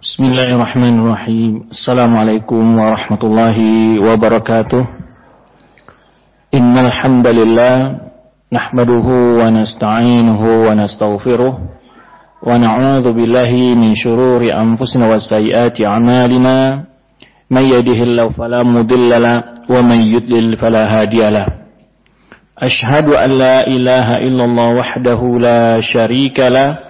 Bismillahirrahmanirrahim. Assalamualaikum warahmatullahi wabarakatuh. Innal hamdalillah nahmaduhu wa nasta'inuhu wa nastaghfiruh wa na'udzu billahi min shururi anfusina wa sayyiati a'malina. May yahdihillahu fala mudilla wa may yudlil fala hadiya. Ashhadu an la ilaha illallah wahdahu la sharika la.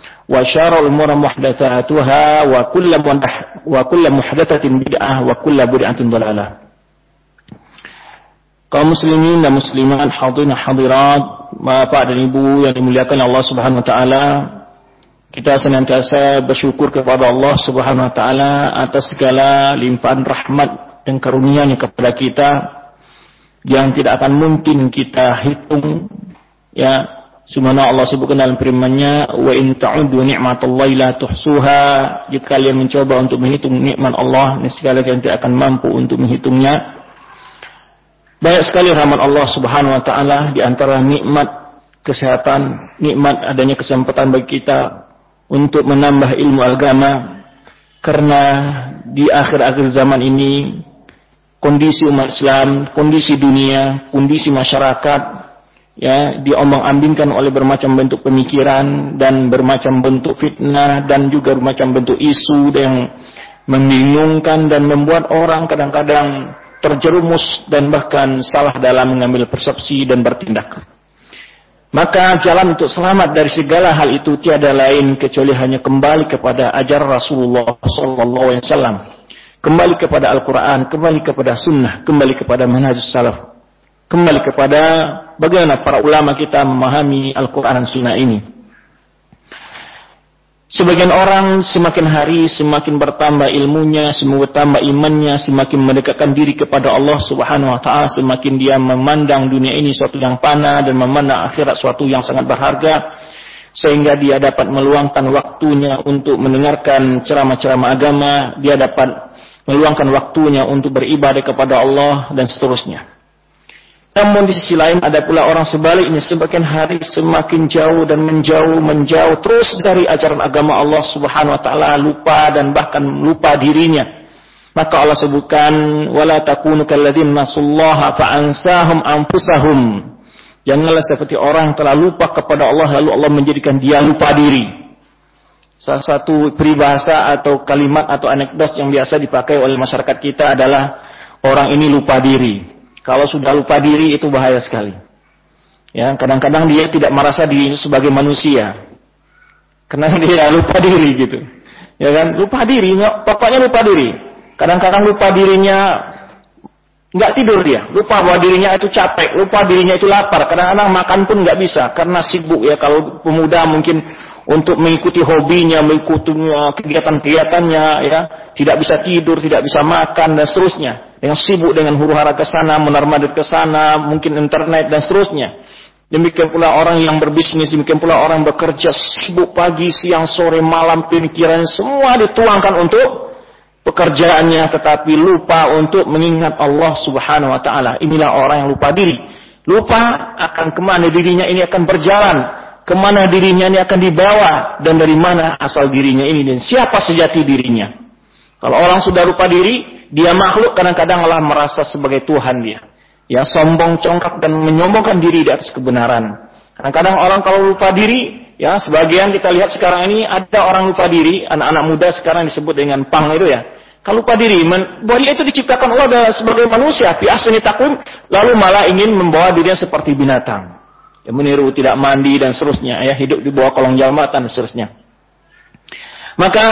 وشر الأمور محدثاتها وكل وكل محدثة بدعة وكل بدعة ضلالة kaum muslimin dan muslimat hadirin hadirat Bapak dan Ibu yang dimuliakan Allah Subhanahu wa taala kita senantiasa bersyukur kepada Allah Subhanahu wa taala atas segala limpahan rahmat dan karunia-Nya kepada kita yang tidak akan mungkin kita hitung ya Subhanahu Allah sebutkan dalam firman-Nya, "Wa in ta'udu ni'matallahi la tuhsuha." Jika kalian mencoba untuk menghitung nikmat Allah, niscaya kalian tidak akan mampu untuk menghitungnya. Banyak sekali rahmat Allah Subhanahu wa taala di antara nikmat kesehatan, nikmat adanya kesempatan bagi kita untuk menambah ilmu agama karena di akhir-akhir zaman ini kondisi umat Islam, kondisi dunia, kondisi masyarakat ya diombang-ambingkan oleh bermacam bentuk pemikiran dan bermacam bentuk fitnah dan juga bermacam bentuk isu yang membingungkan dan membuat orang kadang-kadang terjerumus dan bahkan salah dalam mengambil persepsi dan bertindak. Maka jalan untuk selamat dari segala hal itu tiada lain kecuali hanya kembali kepada ajaran Rasulullah wasallam. Kembali kepada Al-Qur'an, kembali kepada sunnah, kembali kepada manhajus salaf kembali kepada bagaimana para ulama kita memahami Al-Quran dan Sunnah ini. Sebagian orang semakin hari semakin bertambah ilmunya, semakin bertambah imannya, semakin mendekatkan diri kepada Allah Subhanahu wa taala, semakin dia memandang dunia ini suatu yang panah dan memandang akhirat suatu yang sangat berharga sehingga dia dapat meluangkan waktunya untuk mendengarkan ceramah-ceramah agama, dia dapat meluangkan waktunya untuk beribadah kepada Allah dan seterusnya. Namun di sisi lain ada pula orang sebaliknya semakin hari semakin jauh dan menjauh menjauh terus dari ajaran agama Allah Subhanahu wa taala lupa dan bahkan lupa dirinya. Maka Allah sebutkan wala takunu kalladzina nasullaha fa ansahum anfusahum. Janganlah seperti orang yang telah lupa kepada Allah lalu Allah menjadikan dia lupa diri. Salah satu peribahasa atau kalimat atau anekdot yang biasa dipakai oleh masyarakat kita adalah orang ini lupa diri. Kalau sudah lupa diri itu bahaya sekali. Ya, kadang-kadang dia tidak merasa diri sebagai manusia. Karena dia lupa diri gitu. Ya kan? Lupa diri, pokoknya lupa diri. Kadang-kadang lupa dirinya nggak tidur dia, lupa bahwa dirinya itu capek, lupa dirinya itu lapar. Kadang-kadang makan pun nggak bisa karena sibuk ya. Kalau pemuda mungkin untuk mengikuti hobinya, mengikuti kegiatan-kegiatannya, ya, tidak bisa tidur, tidak bisa makan dan seterusnya. Yang sibuk dengan huru hara ke sana, menar ke sana, mungkin internet dan seterusnya. Demikian pula orang yang berbisnis, demikian pula orang bekerja sibuk pagi, siang, sore, malam, pemikiran semua dituangkan untuk pekerjaannya tetapi lupa untuk mengingat Allah Subhanahu wa taala. Inilah orang yang lupa diri. Lupa akan ke mana dirinya ini akan berjalan ke mana dirinya ini akan dibawa dan dari mana asal dirinya ini dan siapa sejati dirinya. Kalau orang sudah lupa diri, dia makhluk kadang-kadang malah merasa sebagai Tuhan dia. Ya sombong congkak dan menyombongkan diri di atas kebenaran. Kadang-kadang orang kalau lupa diri, ya sebagian kita lihat sekarang ini ada orang lupa diri, anak-anak muda sekarang disebut dengan pang itu ya. Kalau lupa diri, bahwa dia itu diciptakan Allah sebagai manusia, fi takwim, lalu malah ingin membawa dirinya seperti binatang. Ya, meniru tidak mandi dan seterusnya, ya hidup di bawah kolong jambatan dan seterusnya. Maka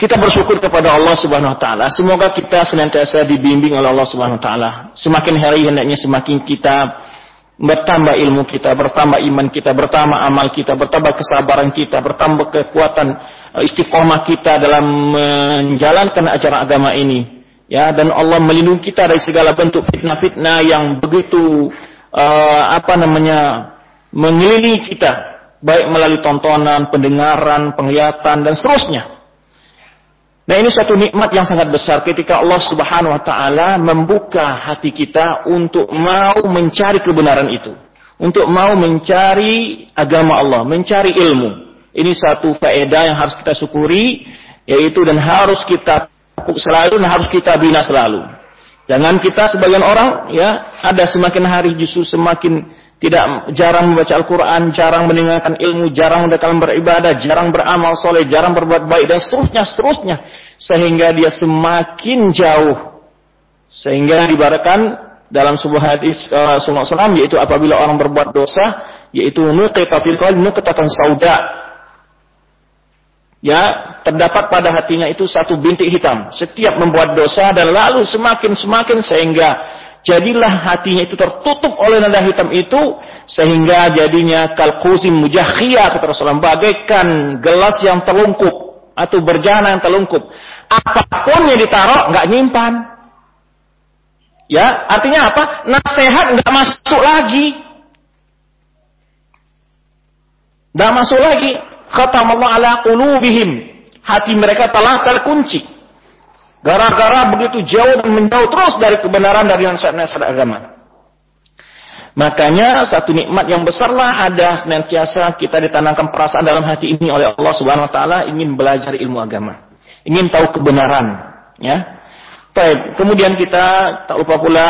kita bersyukur kepada Allah Subhanahu wa taala. Semoga kita senantiasa dibimbing oleh Allah Subhanahu wa taala. Semakin hari hendaknya semakin kita bertambah ilmu kita, bertambah iman kita, bertambah amal kita, bertambah kesabaran kita, bertambah kekuatan eh, istiqomah kita dalam menjalankan ajaran agama ini. Ya, dan Allah melindungi kita dari segala bentuk fitnah-fitnah yang begitu uh, apa namanya mengelilingi kita, baik melalui tontonan, pendengaran, penglihatan dan seterusnya. Nah ini suatu nikmat yang sangat besar ketika Allah subhanahu wa ta'ala membuka hati kita untuk mau mencari kebenaran itu. Untuk mau mencari agama Allah, mencari ilmu. Ini satu faedah yang harus kita syukuri, yaitu dan harus kita selalu dan harus kita bina selalu. Jangan kita sebagian orang ya ada semakin hari justru semakin tidak jarang membaca Al-Quran, jarang mendengarkan ilmu, jarang dalam beribadah, jarang beramal soleh, jarang berbuat baik dan seterusnya, seterusnya, sehingga dia semakin jauh, sehingga dibarakan dalam sebuah hadis uh, yaitu apabila orang berbuat dosa, yaitu nuqita fil qalbi nuqtatan sauda. Ya, terdapat pada hatinya itu satu bintik hitam. Setiap membuat dosa dan lalu semakin semakin sehingga jadilah hatinya itu tertutup oleh nada hitam itu sehingga jadinya kalkusim mujakhiyah kata Rasulullah bagaikan gelas yang terlungkup atau berjana yang terlungkup. Apa pun yang ditaruh nggak nyimpan. Ya artinya apa? Nasihat nggak masuk lagi. Nggak masuk lagi khatamallahu ala qulubihim hati mereka telah terkunci Gara-gara begitu jauh dan menjauh terus dari kebenaran dari nasihat-nasihat agama. Makanya satu nikmat yang besarlah ada senantiasa kita ditanamkan perasaan dalam hati ini oleh Allah Subhanahu wa taala ingin belajar ilmu agama. Ingin tahu kebenaran, ya. Baik, kemudian kita tak lupa pula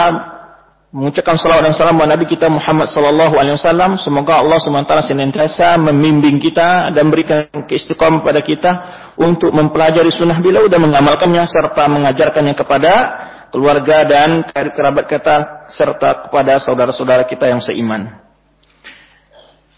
mengucapkan salawat dan salam kepada Nabi kita Muhammad sallallahu alaihi wasallam. Semoga Allah SWT senantiasa membimbing kita dan berikan keistiqomah kepada kita untuk mempelajari sunnah beliau dan mengamalkannya serta mengajarkannya kepada keluarga dan kerabat kita serta kepada saudara-saudara kita yang seiman.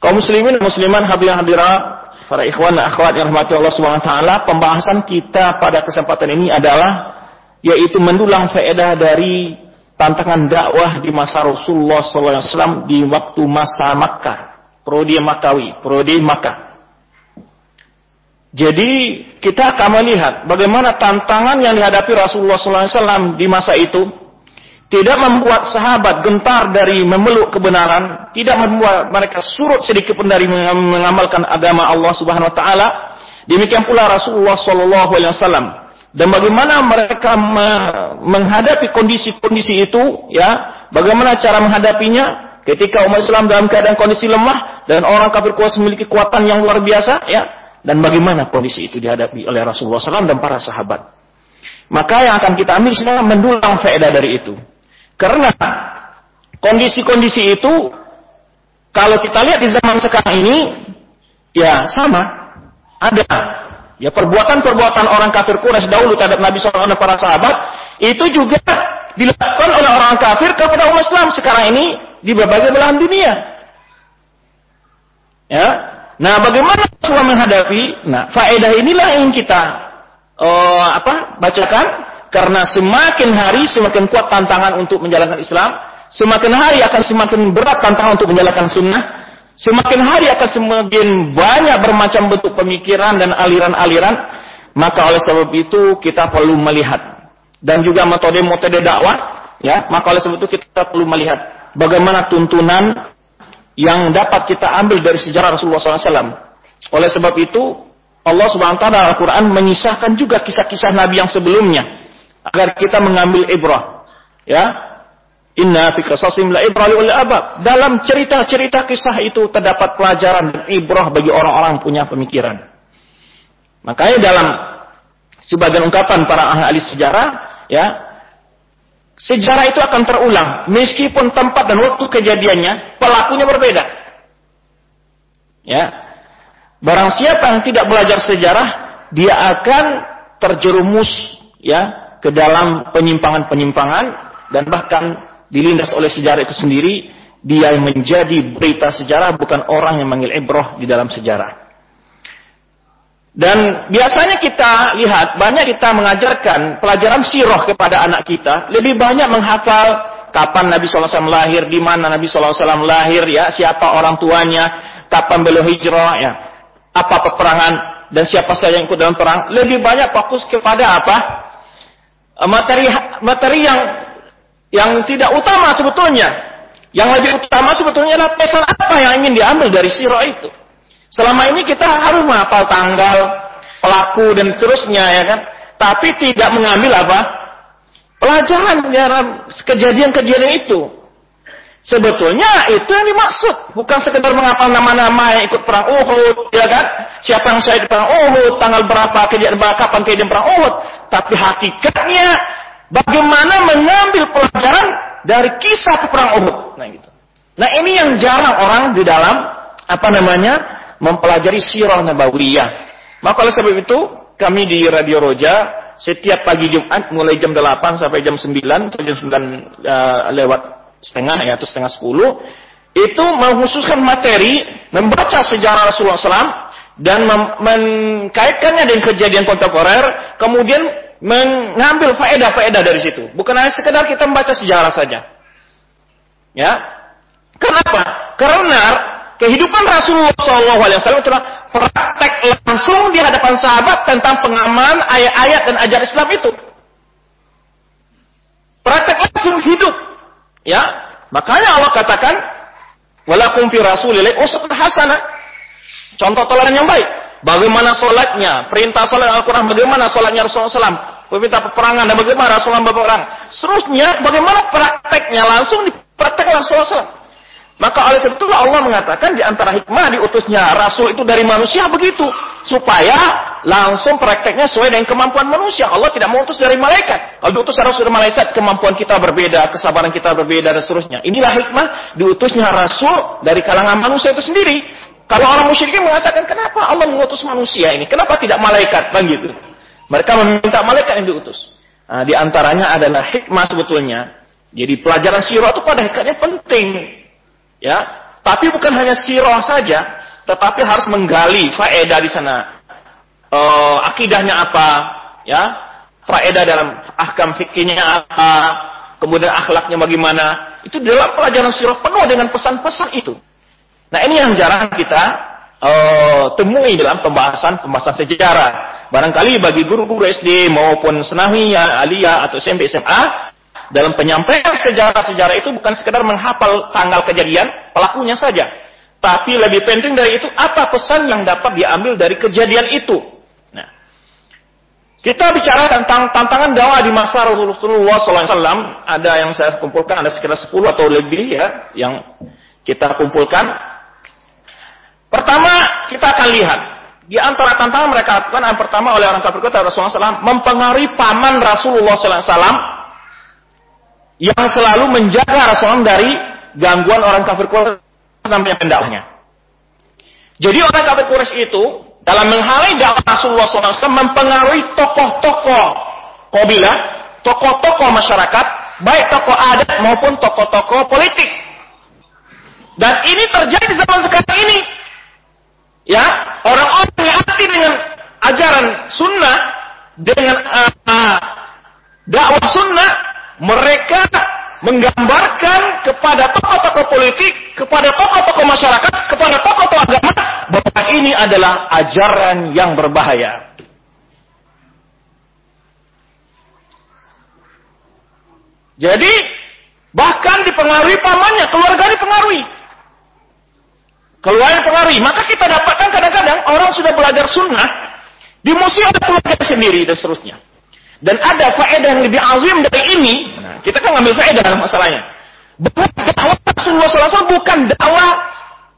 Kaum muslimin dan musliman hadirin hadirat, para ikhwan dan akhwat yang rahmati Allah Subhanahu wa taala, pembahasan kita pada kesempatan ini adalah yaitu mendulang faedah dari tantangan dakwah di masa Rasulullah SAW di waktu masa Makkah, Prodi Makawi, Prodi Makkah. Jadi kita akan melihat bagaimana tantangan yang dihadapi Rasulullah SAW di masa itu tidak membuat sahabat gentar dari memeluk kebenaran, tidak membuat mereka surut sedikit pun dari mengamalkan agama Allah Subhanahu Wa Taala. Demikian pula Rasulullah SAW dan bagaimana mereka menghadapi kondisi-kondisi itu ya? Bagaimana cara menghadapinya? Ketika umat Islam dalam keadaan kondisi lemah dan orang kafir kuasa memiliki kekuatan yang luar biasa ya? Dan bagaimana kondisi itu dihadapi oleh Rasulullah SAW dan para sahabat? Maka yang akan kita ambil sekarang mendulang faedah dari itu. Karena kondisi-kondisi itu kalau kita lihat di zaman sekarang ini ya sama. Ada Ya perbuatan-perbuatan orang kafir Quraisy dahulu terhadap Nabi SAW dan para sahabat itu juga dilakukan oleh orang kafir kepada umat Islam sekarang ini di berbagai belahan dunia. Ya. Nah, bagaimana Rasulullah menghadapi? Nah, faedah inilah yang kita uh, apa? bacakan karena semakin hari semakin kuat tantangan untuk menjalankan Islam, semakin hari akan semakin berat tantangan untuk menjalankan sunnah, Semakin hari akan semakin banyak bermacam bentuk pemikiran dan aliran-aliran. Maka oleh sebab itu kita perlu melihat. Dan juga metode-metode dakwah. ya Maka oleh sebab itu kita perlu melihat. Bagaimana tuntunan yang dapat kita ambil dari sejarah Rasulullah SAW. Oleh sebab itu Allah Subhanahu taala Al-Qur'an menyisahkan juga kisah-kisah nabi yang sebelumnya agar kita mengambil ibrah. Ya, Inna fi qasasim la. Dalam cerita-cerita kisah itu terdapat pelajaran dan ibrah bagi orang-orang punya pemikiran. Makanya dalam sebagian ungkapan para ahli sejarah, ya, sejarah itu akan terulang meskipun tempat dan waktu kejadiannya pelakunya berbeda. Ya. Barang siapa yang tidak belajar sejarah, dia akan terjerumus ya ke dalam penyimpangan-penyimpangan dan bahkan dilindas oleh sejarah itu sendiri dia yang menjadi berita sejarah bukan orang yang manggil ibroh di dalam sejarah. Dan biasanya kita lihat banyak kita mengajarkan pelajaran sirah kepada anak kita lebih banyak menghafal kapan Nabi SAW lahir, di mana Nabi SAW lahir, ya siapa orang tuanya, kapan beliau hijrah, ya apa peperangan dan siapa saja yang ikut dalam perang. Lebih banyak fokus kepada apa materi materi yang yang tidak utama sebetulnya yang lebih utama sebetulnya adalah pesan apa yang ingin diambil dari sirah itu. Selama ini kita harus menghafal tanggal, pelaku dan terusnya ya kan. Tapi tidak mengambil apa? Pelajaran dalam kejadian-kejadian itu. Sebetulnya itu yang dimaksud, bukan sekedar menghafal nama-nama yang ikut perang Uhud, ya kan? Siapa yang saya di perang Uhud, tanggal berapa kejadian kapan kejadian perang Uhud, tapi hakikatnya bagaimana mengambil pelajaran dari kisah perang Uhud. Nah gitu. Nah ini yang jarang orang di dalam apa namanya mempelajari sirah nabawiyah. Maka oleh sebab itu kami di Radio Roja setiap pagi Jumat mulai jam 8 sampai jam 9 sampai jam 9 uh, lewat setengah ya atau setengah 10 itu mengkhususkan materi membaca sejarah Rasulullah SAW dan mengkaitkannya dengan kejadian kontemporer kemudian mengambil faedah-faedah dari situ. Bukan hanya sekedar kita membaca sejarah saja. Ya. Kenapa? Karena kehidupan Rasulullah SAW adalah praktek langsung di hadapan sahabat tentang pengaman ayat-ayat dan ajaran Islam itu. Praktek langsung hidup. Ya. Makanya Allah katakan, Walakum fi rasulillah usatun hasanah. Contoh teladan yang baik. Bagaimana sholatnya, perintah sholat Al-Quran, bagaimana sholatnya Rasulullah SAW, perintah peperangan, dan bagaimana Rasulullah berperang. Seterusnya, bagaimana prakteknya langsung dipraktekkan Rasulullah SAW. Maka oleh sebab itulah Allah mengatakan di antara hikmah diutusnya Rasul itu dari manusia begitu. Supaya langsung prakteknya sesuai dengan kemampuan manusia. Allah tidak mau utus dari malaikat. Kalau diutus Rasul dari malaikat, kemampuan kita berbeda, kesabaran kita berbeda, dan seterusnya. Inilah hikmah diutusnya Rasul dari kalangan manusia itu sendiri. Kalau orang musyrikin mengatakan, kenapa Allah mengutus manusia ini? Kenapa tidak malaikat? Bang gitu. Mereka meminta malaikat yang diutus. Nah, di antaranya adalah hikmah sebetulnya. Jadi pelajaran sirah itu pada hakikatnya penting. Ya, tapi bukan hanya sirah saja, tetapi harus menggali faedah di sana. Uh, akidahnya apa? Ya, faedah dalam ahkam fikihnya apa? Kemudian akhlaknya bagaimana? Itu dalam pelajaran sirah penuh dengan pesan-pesan itu. Nah ini yang jarang kita uh, temui dalam pembahasan-pembahasan sejarah. Barangkali bagi guru-guru SD maupun senawiyah, aliyah atau SMP SMA, dalam penyampaian sejarah-sejarah itu bukan sekedar menghafal tanggal kejadian, pelakunya saja. Tapi lebih penting dari itu, apa pesan yang dapat diambil dari kejadian itu. Nah, kita bicara tentang tantangan dakwah di masa Rasulullah SAW. Ada yang saya kumpulkan, ada sekitar 10 atau lebih ya, yang kita kumpulkan. Pertama, kita akan lihat. Di antara tantangan mereka lakukan, yang pertama oleh orang kafir kota Rasulullah SAW, mempengaruhi paman Rasulullah SAW yang selalu menjaga Rasulullah dari gangguan orang kafir Quraisy namanya pendakwahnya. Jadi orang kafir Quraisy itu dalam menghalangi dakwah Rasulullah SAW mempengaruhi tokoh-tokoh kabilah, tokoh-tokoh masyarakat, baik tokoh adat maupun tokoh-tokoh politik. Dan ini terjadi di zaman sekarang ini ya orang-orang yang anti dengan ajaran sunnah dengan uh, dakwah sunnah mereka menggambarkan kepada tokoh-tokoh politik, kepada tokoh-tokoh masyarakat, kepada tokoh-tokoh agama bahwa ini adalah ajaran yang berbahaya. Jadi bahkan dipengaruhi pamannya, keluarga dipengaruhi. Keluar pengaruhi. Maka kita dapatkan kadang-kadang orang sudah belajar sunnah, di musim ada keluarga sendiri dan seterusnya. Dan ada faedah yang lebih azim dari ini, nah, kita kan ngambil faedah dalam masalahnya. Bahwa dakwah Rasulullah SAW bukan dakwah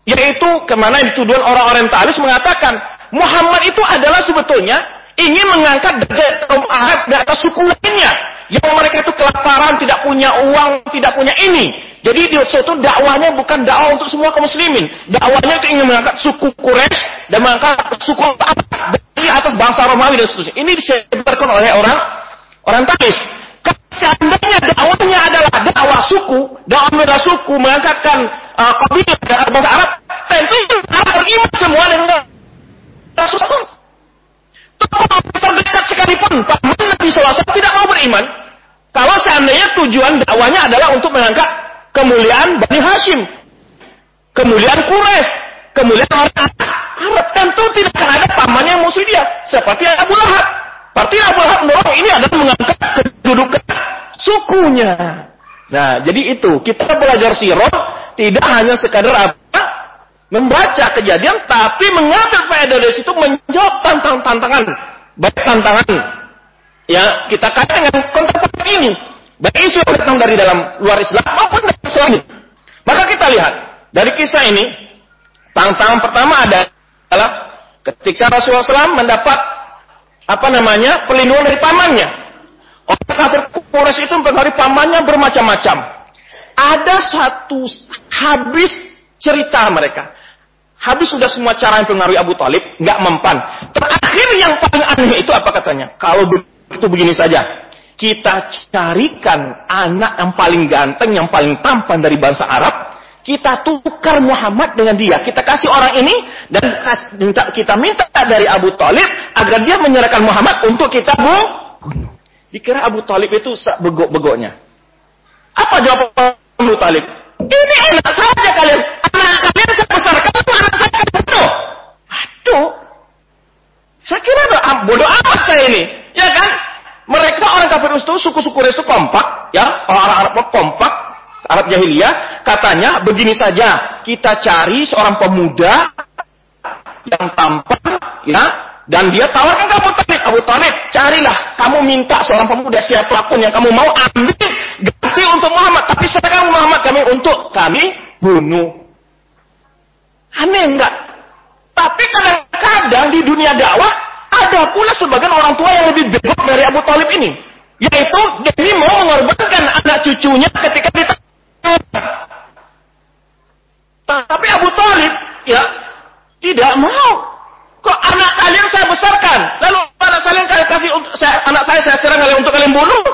yaitu ke mana dituduhan orang orientalis mengatakan Muhammad itu adalah sebetulnya ingin mengangkat derajat kaum Arab di atas suku lainnya yang mereka itu kelaparan, tidak punya uang, tidak punya ini. Jadi di itu dakwahnya bukan dakwah untuk semua kaum muslimin. Dakwahnya itu ingin mengangkat suku Quraisy dan mengangkat suku Arab dari atas bangsa Romawi dan seterusnya. Ini disebarkan oleh orang orang Talis. seandainya dakwahnya adalah dakwah suku, dakwah bela suku, mengangkatkan uh, kabilah dan bangsa Arab, tentu Arab beriman semua dengan Rasulullah. Terdekat sekalipun, paman Nabi SAW tidak mau beriman. Kalau seandainya tujuan dakwahnya adalah untuk mengangkat kemuliaan Bani Hashim, kemuliaan Quraisy, kemuliaan orang Arab, tentu tidak akan ada paman yang musuh dia, seperti Abu Lahab. Berarti Abu Lahab mendorong ini adalah mengangkat kedudukan sukunya. Nah, jadi itu kita belajar sirah tidak hanya sekadar apa membaca kejadian, tapi mengambil faedah dari situ menjawab tantangan-tantangan, baik tantangan ya kita kait dengan konteks ini, baik isu yang datang dari dalam luar Islam maupun dari Islam. Maka kita lihat dari kisah ini, tantangan pertama adalah ketika Rasulullah SAW mendapat apa namanya perlindungan dari pamannya. Orang kafir Quraisy itu mempengaruhi pamannya bermacam-macam. Ada satu habis cerita mereka. Habis sudah semua cara yang pengaruhi Abu Talib, nggak mempan. Terakhir yang paling aneh itu apa katanya? Kalau begitu begini saja, kita carikan anak yang paling ganteng, yang paling tampan dari bangsa Arab, kita tukar Muhammad dengan dia. Kita kasih orang ini dan kita minta dari Abu Talib agar dia menyerahkan Muhammad untuk kita bunuh. Dikira Abu Talib itu begok-begoknya. Apa jawaban Abu Talib? Ini enak saja kalian. Anak kalian saya besarkan, anak saya akan bunuh. Aduh. Saya kira bodoh amat saya ini. Ya kan? Mereka orang kafir itu suku-suku itu kompak. ya Orang Arab kompak Arab jahiliyah katanya begini saja kita cari seorang pemuda yang tampan ya dan dia tawarkan ke Abu Talib Abu carilah kamu minta seorang pemuda siapa pun yang kamu mau ambil ganti untuk Muhammad tapi sekarang Muhammad kami untuk kami bunuh aneh enggak tapi kadang-kadang di dunia dakwah ada pula sebagian orang tua yang lebih bego dari Abu Talib ini yaitu demi mau mengorbankan anak cucunya ketika ditanya tapi Abu Talib, ya, tidak mau. Kok anak kalian saya besarkan, lalu anak kalian kalian kasih saya, anak saya saya serang kalian untuk kalian bunuh.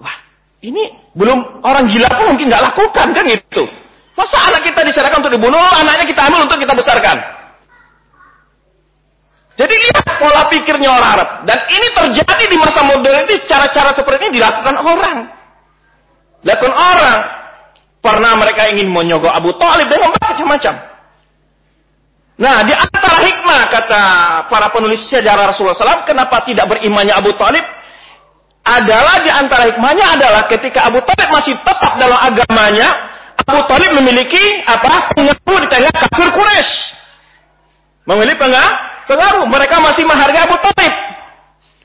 Wah, ini belum orang gila pun mungkin nggak lakukan kan itu. Masa anak kita diserahkan untuk dibunuh, anaknya kita ambil untuk kita besarkan. Jadi lihat pola pikirnya orang Arab. Dan ini terjadi di masa modern ini, cara-cara seperti ini dilakukan orang. Dilakukan orang. Pernah mereka ingin menyogok Abu Talib dengan macam-macam. Nah, di antara hikmah kata para penulis sejarah Rasulullah SAW, kenapa tidak berimannya Abu Talib? Adalah di antara hikmahnya adalah ketika Abu Talib masih tetap dalam agamanya, Abu Talib memiliki apa? Pengaruh di tengah kafir Quraisy. Memiliki pengaruh, pengaruh. Mereka masih menghargai Abu Talib.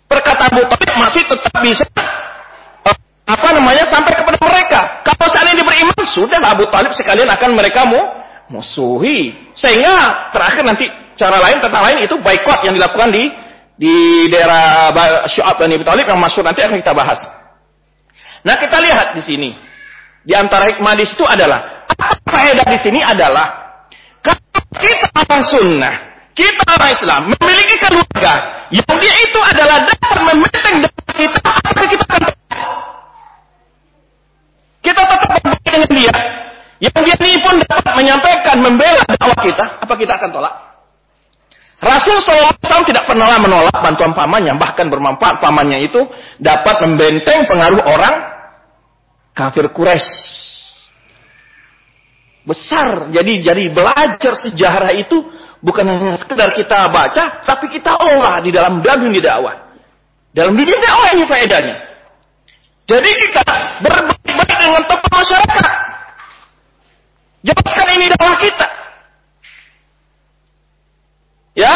Perkataan Abu Talib masih tetap bisa apa namanya sampai kepada mereka. Kalau seandainya beriman, sudah Abu Talib sekalian akan mereka mu musuhi. Sehingga terakhir nanti cara lain, tata lain itu boykot yang dilakukan di di daerah Syu'ab dan Abu Talib yang masuk nanti akan kita bahas. Nah kita lihat di sini. Di antara hikmah di situ adalah apa faedah di sini adalah kalau kita orang sunnah, kita orang Islam memiliki keluarga yang dia itu adalah dapat mementeng dari kita apa kita akan kita tetap berbaik dengan dia. Yang dia ini pun dapat menyampaikan, membela dakwah kita. Apa kita akan tolak? Rasul SAW tidak pernah menolak bantuan pamannya. Bahkan bermanfaat pamannya itu dapat membenteng pengaruh orang kafir Quraisy. Besar. Jadi jadi belajar sejarah itu bukan hanya sekedar kita baca, tapi kita olah di dalam dunia dakwah. Dalam dunia dakwah ini faedahnya. Jadi kita berbaik-baik dengan tokoh masyarakat. Jawabkan ini dakwah kita. Ya,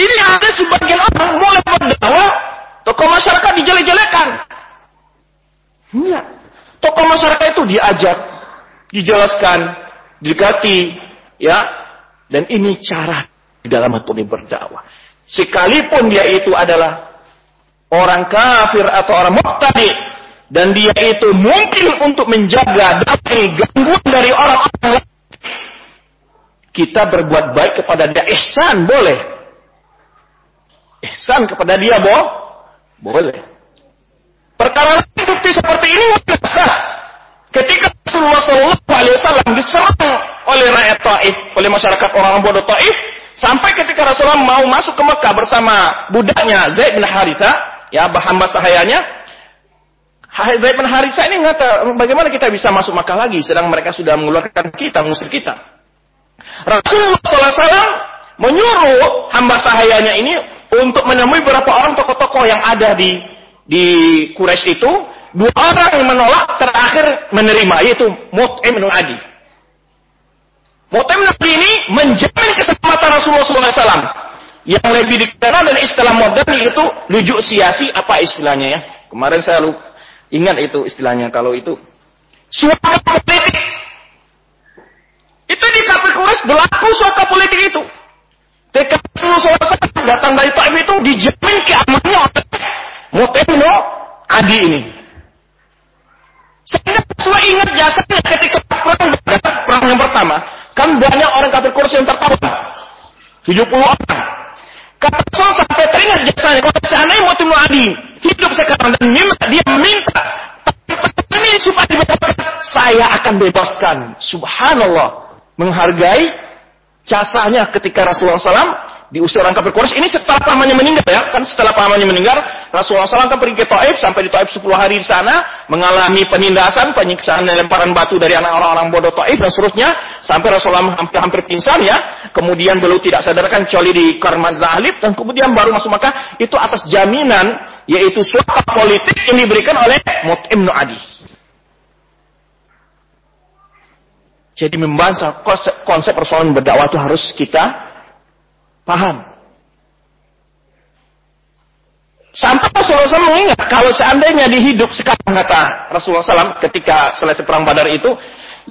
ini ada sebagian orang mulai berdakwah, tokoh masyarakat dijelek-jelekan. Enggak. Tokoh masyarakat itu diajak, dijelaskan, didekati, ya. Dan ini cara di dalam metode berdakwah. Sekalipun dia itu adalah orang kafir atau orang muqtadi, dan dia itu mungkin untuk menjaga dari gangguan dari orang-orang lain. Kita berbuat baik kepada dia ihsan boleh. Ihsan kepada dia boh boleh. Perkara bukti seperti ini ketika Rasulullah Wasallam diserang oleh rakyat Taif, oleh masyarakat orang bodoh Taif, sampai ketika Rasulullah mau masuk ke Mekah bersama budaknya Zaid bin Haritha, ya hamba sahayanya, Zaid bin Haritha ini mengata, bagaimana kita bisa masuk Mekah lagi, sedang mereka sudah mengeluarkan kita, mengusir kita. Rasulullah SAW menyuruh hamba sahayanya ini untuk menemui beberapa orang tokoh-tokoh yang ada di di Quraisy itu dua orang yang menolak terakhir menerima yaitu Mut'im bin Adi. Mut'im bin Adi ini menjamin keselamatan Rasulullah SAW yang lebih dikenal dan istilah modern yaitu lujuk siasi apa istilahnya ya. Kemarin saya lu ingat itu istilahnya kalau itu suaka politik. Itu di kafir Quraisy berlaku suaka politik itu. Ketika Rasulullah SAW datang dari Taif itu dijamin keamanannya oleh Mut'im bin Adi ini. Sehingga Rasulullah ingat jasanya ketika perang perang yang pertama. Kan banyak orang kafir Quraisy yang tertawan. 70 orang. Kata Rasul sampai teringat jasanya. Kalau seandainya mau temu Adi hidup sekarang dan minta, dia minta ini supaya dibebaskan. Saya akan bebaskan. Subhanallah. Menghargai jasanya ketika Rasulullah SAW diusir orang kafir Quraisy. Ini setelah pamannya meninggal ya. Kan setelah pamannya meninggal Rasulullah SAW kan pergi ke Taif sampai di Taif 10 hari di sana mengalami penindasan penyiksaan dan lemparan batu dari anak orang-orang bodoh Taif dan seterusnya sampai Rasulullah hampir-hampir pingsan ya. Kemudian belum tidak sadarkan kecuali di Karmat Zahlib dan kemudian baru masuk Makkah itu atas jaminan yaitu suaka politik yang diberikan oleh Mut'im Adi. Jadi membahas konsep persoalan berdakwah itu harus kita Paham? Sampai Rasulullah SAW mengingat, kalau seandainya dihidup sekarang kata Rasulullah SAW ketika selesai perang Badar itu,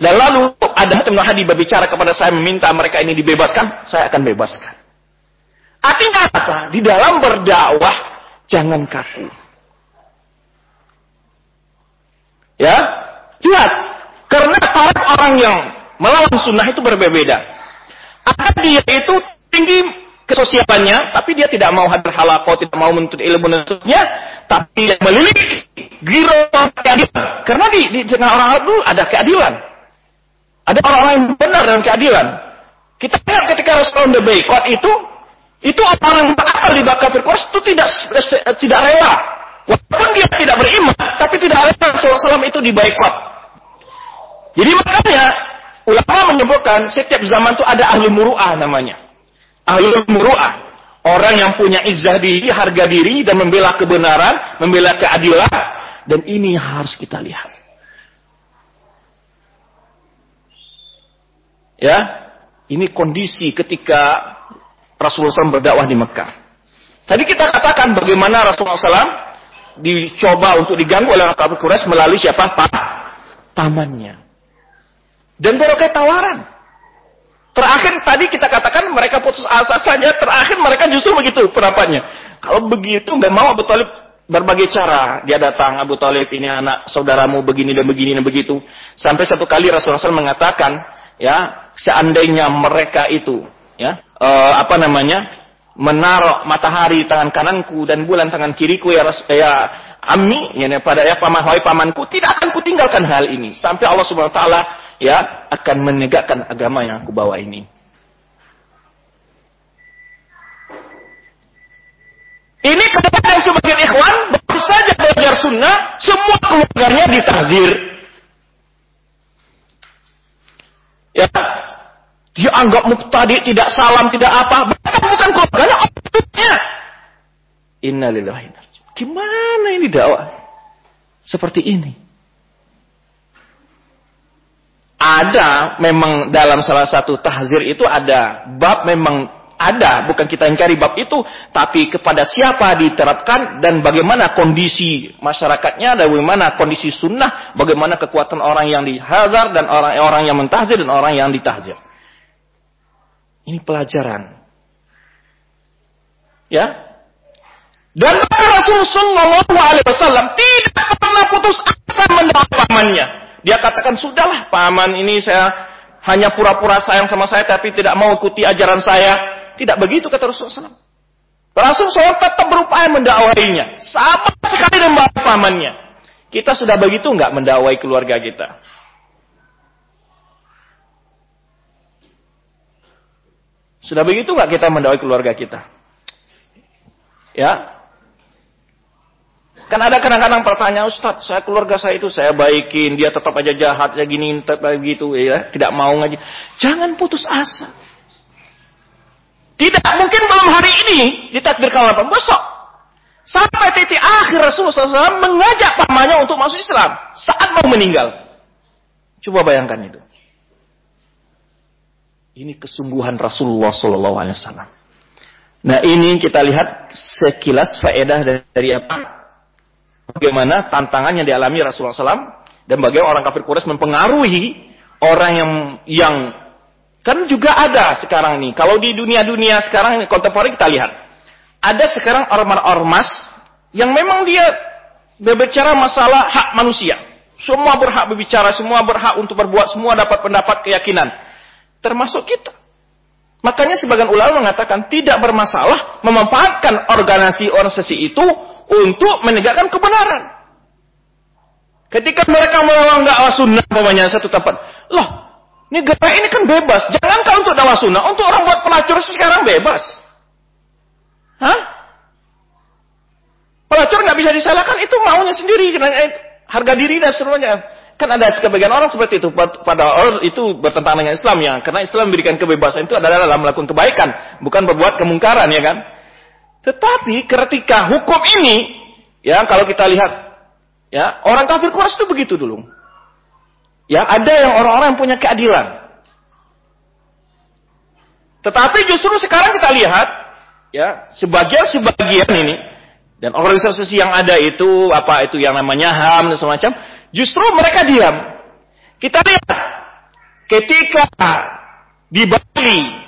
dan lalu ada Hatim Hadi berbicara kepada saya meminta mereka ini dibebaskan, saya akan bebaskan. Artinya apa? Di dalam berdakwah jangan kaku. Ya, lihat, karena para orang yang melawan sunnah itu berbeda. Ada dia itu tinggi kesosialannya, tapi dia tidak mau hadir halaqah, tidak mau menuntut ilmu dan seterusnya, tapi memiliki giro keadilan. Karena di, di tengah orang itu ada keadilan. Ada orang-orang yang benar dalam keadilan. Kita lihat ketika Rasulullah boycott itu, itu orang berakal di bakar Quraisy itu tidak tidak rela. Walaupun dia tidak beriman, tapi tidak rela Rasulullah itu dibaikot. Jadi makanya ulama menyebutkan setiap zaman itu ada ahli muru'ah namanya ahlul muru'ah. Orang yang punya izzah diri, harga diri, dan membela kebenaran, membela keadilan. Dan ini harus kita lihat. Ya, ini kondisi ketika Rasulullah SAW berdakwah di Mekah. Tadi kita katakan bagaimana Rasulullah SAW dicoba untuk diganggu oleh orang kafir Quraisy melalui siapa? Pak, pamannya. Dan berbagai tawaran. Terakhir tadi kita katakan mereka putus asa saja, terakhir mereka justru begitu pendapatnya. Kalau begitu nggak mau Abu Talib berbagai cara. Dia datang Abu Talib ini anak saudaramu begini dan begini dan begitu. Sampai satu kali Rasulullah SAW mengatakan, ya seandainya mereka itu, ya uh, apa namanya, menaruh matahari tangan kananku dan bulan tangan kiriku ya, ya Ami, ya, pada ya paman, pamanku, tidak akan kutinggalkan hal ini. Sampai Allah Subhanahu Wa Taala ya akan menegakkan agama yang aku bawa ini. Ini kebetulan sebagian ikhwan baru saja belajar sunnah, semua keluarganya ditahzir. Ya, dia anggap muktadi, tidak salam, tidak apa. Bahkan bukan keluarganya, orangnya. Innalillahi Gimana ini dakwah? Seperti ini. Ada memang dalam salah satu tahzir itu ada bab memang ada, bukan kita yang cari bab itu, tapi kepada siapa diterapkan dan bagaimana kondisi masyarakatnya, dan bagaimana kondisi sunnah, bagaimana kekuatan orang yang dihazar dan orang-orang yang mentahzir dan orang yang ditahzir. Ini pelajaran. Ya, dan Rasulullah SAW tidak pernah putus asa mendapat pamannya. Dia katakan, sudahlah paman ini saya hanya pura-pura sayang sama saya tapi tidak mau ikuti ajaran saya. Tidak begitu kata Rasulullah SAW. Rasulullah SAW tetap berupaya mendakwahinya. Sama sekali dengan pamannya. Kita sudah begitu nggak mendawai keluarga kita? Sudah begitu nggak kita mendawai keluarga kita? Ya, Kan ada kadang-kadang pertanyaan, Ustaz, saya keluarga saya itu saya baikin, dia tetap aja jahat, ya gini, tetap begitu, ya, tidak mau ngaji. Jangan putus asa. Tidak mungkin belum hari ini ditakdirkan apa? Besok. Sampai titik akhir Rasulullah SAW mengajak pamannya untuk masuk Islam. Saat mau meninggal. Coba bayangkan itu. Ini kesungguhan Rasulullah SAW. Nah ini kita lihat sekilas faedah dari apa? Bagaimana tantangan yang dialami Rasulullah SAW dan bagaimana orang kafir Quraisy mempengaruhi orang yang yang kan juga ada sekarang nih. Kalau di dunia-dunia sekarang kontemporer kita lihat ada sekarang ormas-ormas yang memang dia berbicara masalah hak manusia. Semua berhak berbicara, semua berhak untuk berbuat, semua dapat pendapat keyakinan. Termasuk kita. Makanya sebagian ulama mengatakan tidak bermasalah memanfaatkan organisasi organisasi itu untuk menegakkan kebenaran. Ketika mereka melawan dakwah sunnah, umpamanya satu tempat, loh, negara ini kan bebas. Jangankan untuk dakwah sunnah, untuk orang buat pelacur sekarang bebas. Hah? Pelacur nggak bisa disalahkan, itu maunya sendiri, harga diri dan semuanya. Kan ada sebagian orang seperti itu. Pada orang itu bertentangan dengan Islam ya. Karena Islam memberikan kebebasan itu adalah dalam melakukan kebaikan, bukan berbuat kemungkaran ya kan. Tetapi ketika hukum ini, ya kalau kita lihat, ya orang kafir Quraisy itu begitu dulu. Ya ada yang orang-orang yang punya keadilan. Tetapi justru sekarang kita lihat, ya sebagian-sebagian ini dan organisasi yang ada itu apa itu yang namanya HAM dan semacam, justru mereka diam. Kita lihat ketika di Bali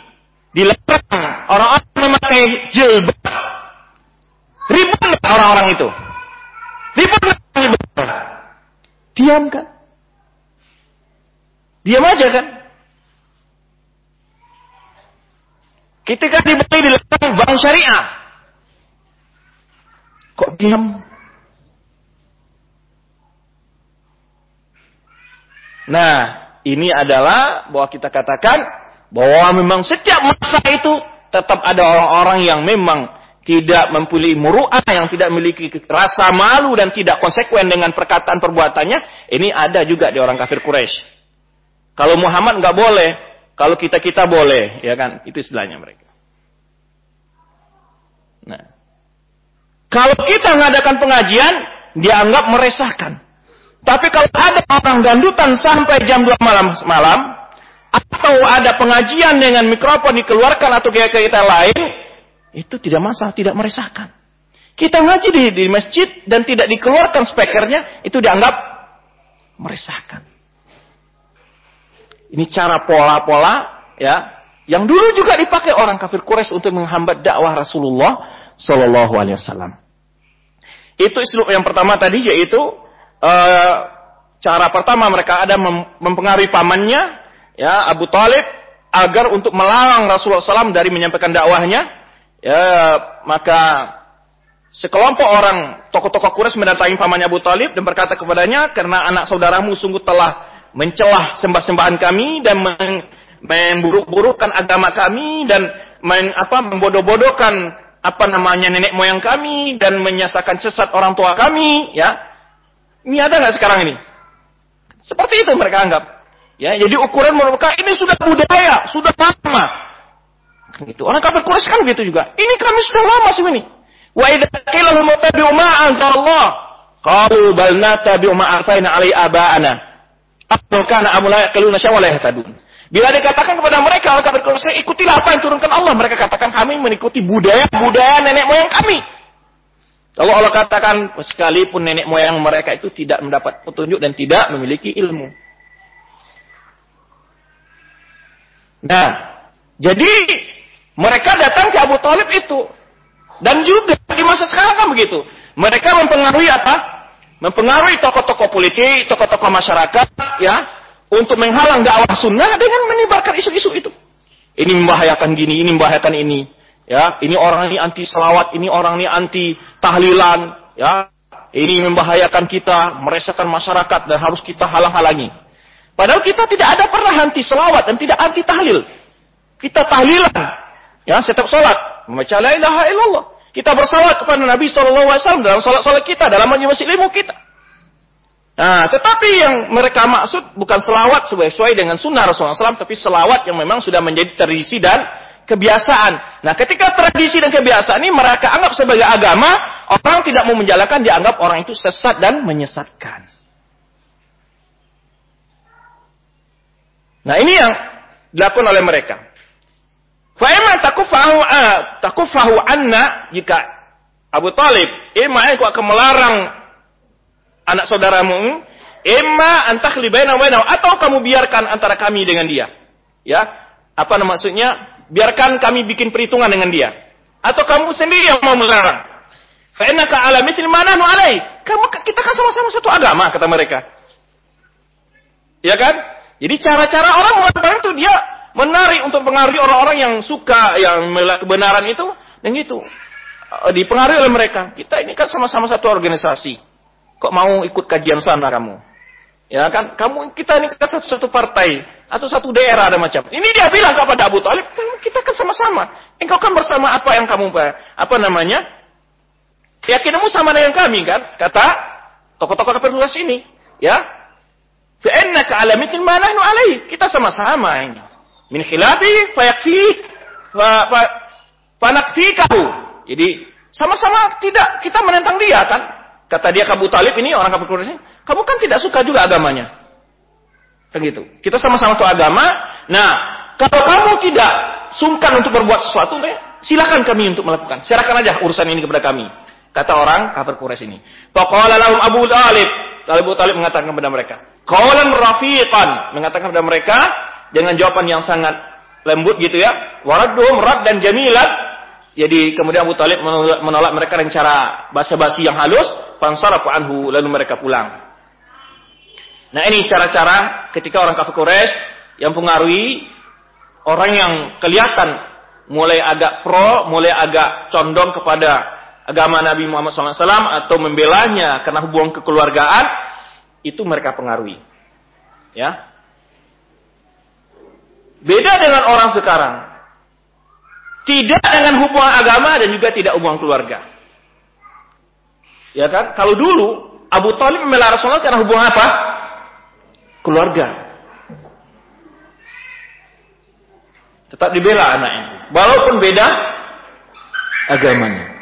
dilarang orang-orang memakai jilbab Ribut orang-orang itu? Ribut? Diam kan? Diam aja kan? Ketika di belakang bank syariah, kok diam? Nah, ini adalah bahwa kita katakan bahwa memang setiap masa itu tetap ada orang-orang yang memang tidak mempunyai muru'ah, yang tidak memiliki rasa malu dan tidak konsekuen dengan perkataan perbuatannya, ini ada juga di orang kafir Quraisy. Kalau Muhammad nggak boleh, kalau kita kita boleh, ya kan? Itu istilahnya mereka. Nah, kalau kita mengadakan pengajian, dianggap meresahkan. Tapi kalau ada orang gandutan sampai jam 2 malam malam, atau ada pengajian dengan mikrofon dikeluarkan atau kayak-kayak lain, itu tidak masalah, tidak meresahkan. Kita ngaji di, di masjid dan tidak dikeluarkan speakernya, itu dianggap meresahkan. Ini cara pola-pola ya yang dulu juga dipakai orang kafir Quraisy untuk menghambat dakwah Rasulullah Shallallahu Alaihi Wasallam. Itu istilah yang pertama tadi yaitu uh, cara pertama mereka ada mem mempengaruhi pamannya ya Abu Talib agar untuk melarang Rasulullah SAW dari menyampaikan dakwahnya ya maka sekelompok orang tokoh-tokoh Quraisy mendatangi pamannya Abu Talib dan berkata kepadanya karena anak saudaramu sungguh telah mencelah sembah-sembahan kami dan memburuk-burukkan agama kami dan men, apa membodoh-bodohkan apa namanya nenek moyang kami dan menyasakan sesat orang tua kami ya. Ini ada nggak sekarang ini? Seperti itu mereka anggap ya jadi ukuran mereka ini sudah budaya sudah lama Gitu. Orang kafir Quraisy kan begitu juga. Ini kami sudah lama sih ini. Wa idza qila lahum tabi'u ma anzalallah qalu bal natabi'u ma arsalna alai aba'ana. Atau kana amula yaqiluna syawala la yahtadun. Bila dikatakan kepada mereka orang kafir Quraisy ikutilah apa yang turunkan Allah, mereka katakan kami mengikuti budaya-budaya nenek moyang kami. Kalau Allah katakan sekalipun nenek moyang mereka itu tidak mendapat petunjuk dan tidak memiliki ilmu. Nah, jadi mereka datang ke Abu Talib itu. Dan juga di masa sekarang kan begitu. Mereka mempengaruhi apa? Mempengaruhi tokoh-tokoh politik, tokoh-tokoh masyarakat, ya, untuk menghalang dakwah sunnah dengan menyebarkan isu-isu itu. Ini membahayakan gini, ini membahayakan ini. Ya, ini orang ini anti selawat, ini orang ini anti tahlilan, ya. ini membahayakan kita, meresahkan masyarakat dan harus kita halang-halangi. Padahal kita tidak ada pernah anti selawat dan tidak anti tahlil. Kita tahlilan. Ya, setiap salat membaca la ilaha illallah. Kita bersalawat kepada Nabi SAW dalam salat-salat kita, dalam majlis ilmu kita. Nah, tetapi yang mereka maksud bukan selawat sesuai dengan sunnah Rasulullah SAW, tapi selawat yang memang sudah menjadi tradisi dan kebiasaan. Nah, ketika tradisi dan kebiasaan ini mereka anggap sebagai agama, orang tidak mau menjalankan dianggap orang itu sesat dan menyesatkan. Nah, ini yang dilakukan oleh mereka. Fa'ima takufahu takufahu anna jika Abu Talib ima aku akan melarang anak saudaramu imma antakhli baina wa atau kamu biarkan antara kami dengan dia. Ya. Apa maksudnya? biarkan kami bikin perhitungan dengan dia. Atau kamu sendiri yang mau melarang. Fa'inaka ala misli mana nu alai. Kamu kita kan sama-sama satu agama kata mereka. Ya kan? Jadi cara-cara orang mengatakan itu dia menarik untuk mengaruhi orang-orang yang suka yang melak kebenaran itu dan itu eh, dipengaruhi oleh mereka. Kita ini kan sama-sama satu organisasi. Kok mau ikut kajian sana kamu? Ya kan? Kamu kita ini kita satu-satu partai atau satu daerah ada macam. Ini dia bilang kepada Abu Talib, kita kan sama-sama. Engkau kan bersama apa yang kamu apa namanya? Keyakinanmu sama dengan kami kan? Kata tokoh-tokoh kafir ini, ya. Fa'annaka ala mithl ma nahnu alaih. Kita sama-sama ini. Min khilafi fayakfi fa fa fanakfikahu. Jadi sama-sama tidak kita menentang dia kan? Kata dia Abu Talib ini orang kafir Quraisy, kamu kan tidak suka juga agamanya. Begitu. Kita sama-sama satu agama. Nah, kalau kamu tidak sungkan untuk berbuat sesuatu, silakan kami untuk melakukan. Serahkan aja urusan ini kepada kami. Kata orang kafir Quraisy ini. Faqala lahum Abu Talib. Abu Talib mengatakan kepada mereka. Qawlan rafiqan. Mengatakan kepada mereka dengan jawaban yang sangat lembut gitu ya. Waradduhum rad dan jamilat jadi kemudian Abu Talib menolak mereka dengan cara basa-basi yang halus, fansarafu anhu lalu mereka pulang. Nah ini cara-cara ketika orang kafir Quraisy yang pengaruhi orang yang kelihatan mulai agak pro, mulai agak condong kepada agama Nabi Muhammad SAW atau membelanya karena hubungan kekeluargaan itu mereka pengaruhi. Ya. Beda dengan orang sekarang. Tidak dengan hubungan agama dan juga tidak hubungan keluarga. Ya kan? Kalau dulu Abu Talib membela Rasulullah karena hubungan apa? Keluarga. Tetap dibela anaknya. Walaupun beda agamanya.